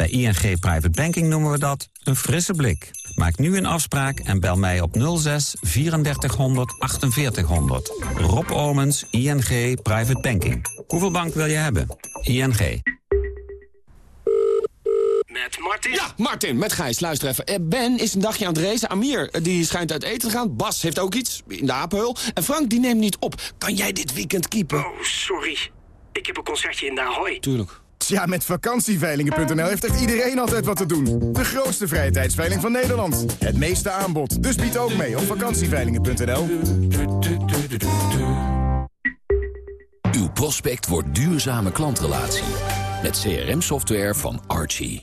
Bij ING Private Banking noemen we dat een frisse blik. Maak nu een afspraak en bel mij op 06 3400 4800. Rob Omens, ING Private Banking. Hoeveel bank wil je hebben? ING. met Martin? Ja, Martin, met Gijs. Luister even. Eh, Ben is een dagje aan het racen. Amir, eh, die schijnt uit eten te gaan. Bas heeft ook iets, in de apenhul. En Frank, die neemt niet op. Kan jij dit weekend keepen? Oh, sorry. Ik heb een concertje in Ahoy. Tuurlijk. Tja, met vakantieveilingen.nl heeft echt iedereen altijd wat te doen. De grootste vrije tijdsveiling van Nederland. Het meeste aanbod. Dus bied ook mee op vakantieveilingen.nl. Uw prospect wordt duurzame klantrelatie. Met CRM-software van Archie.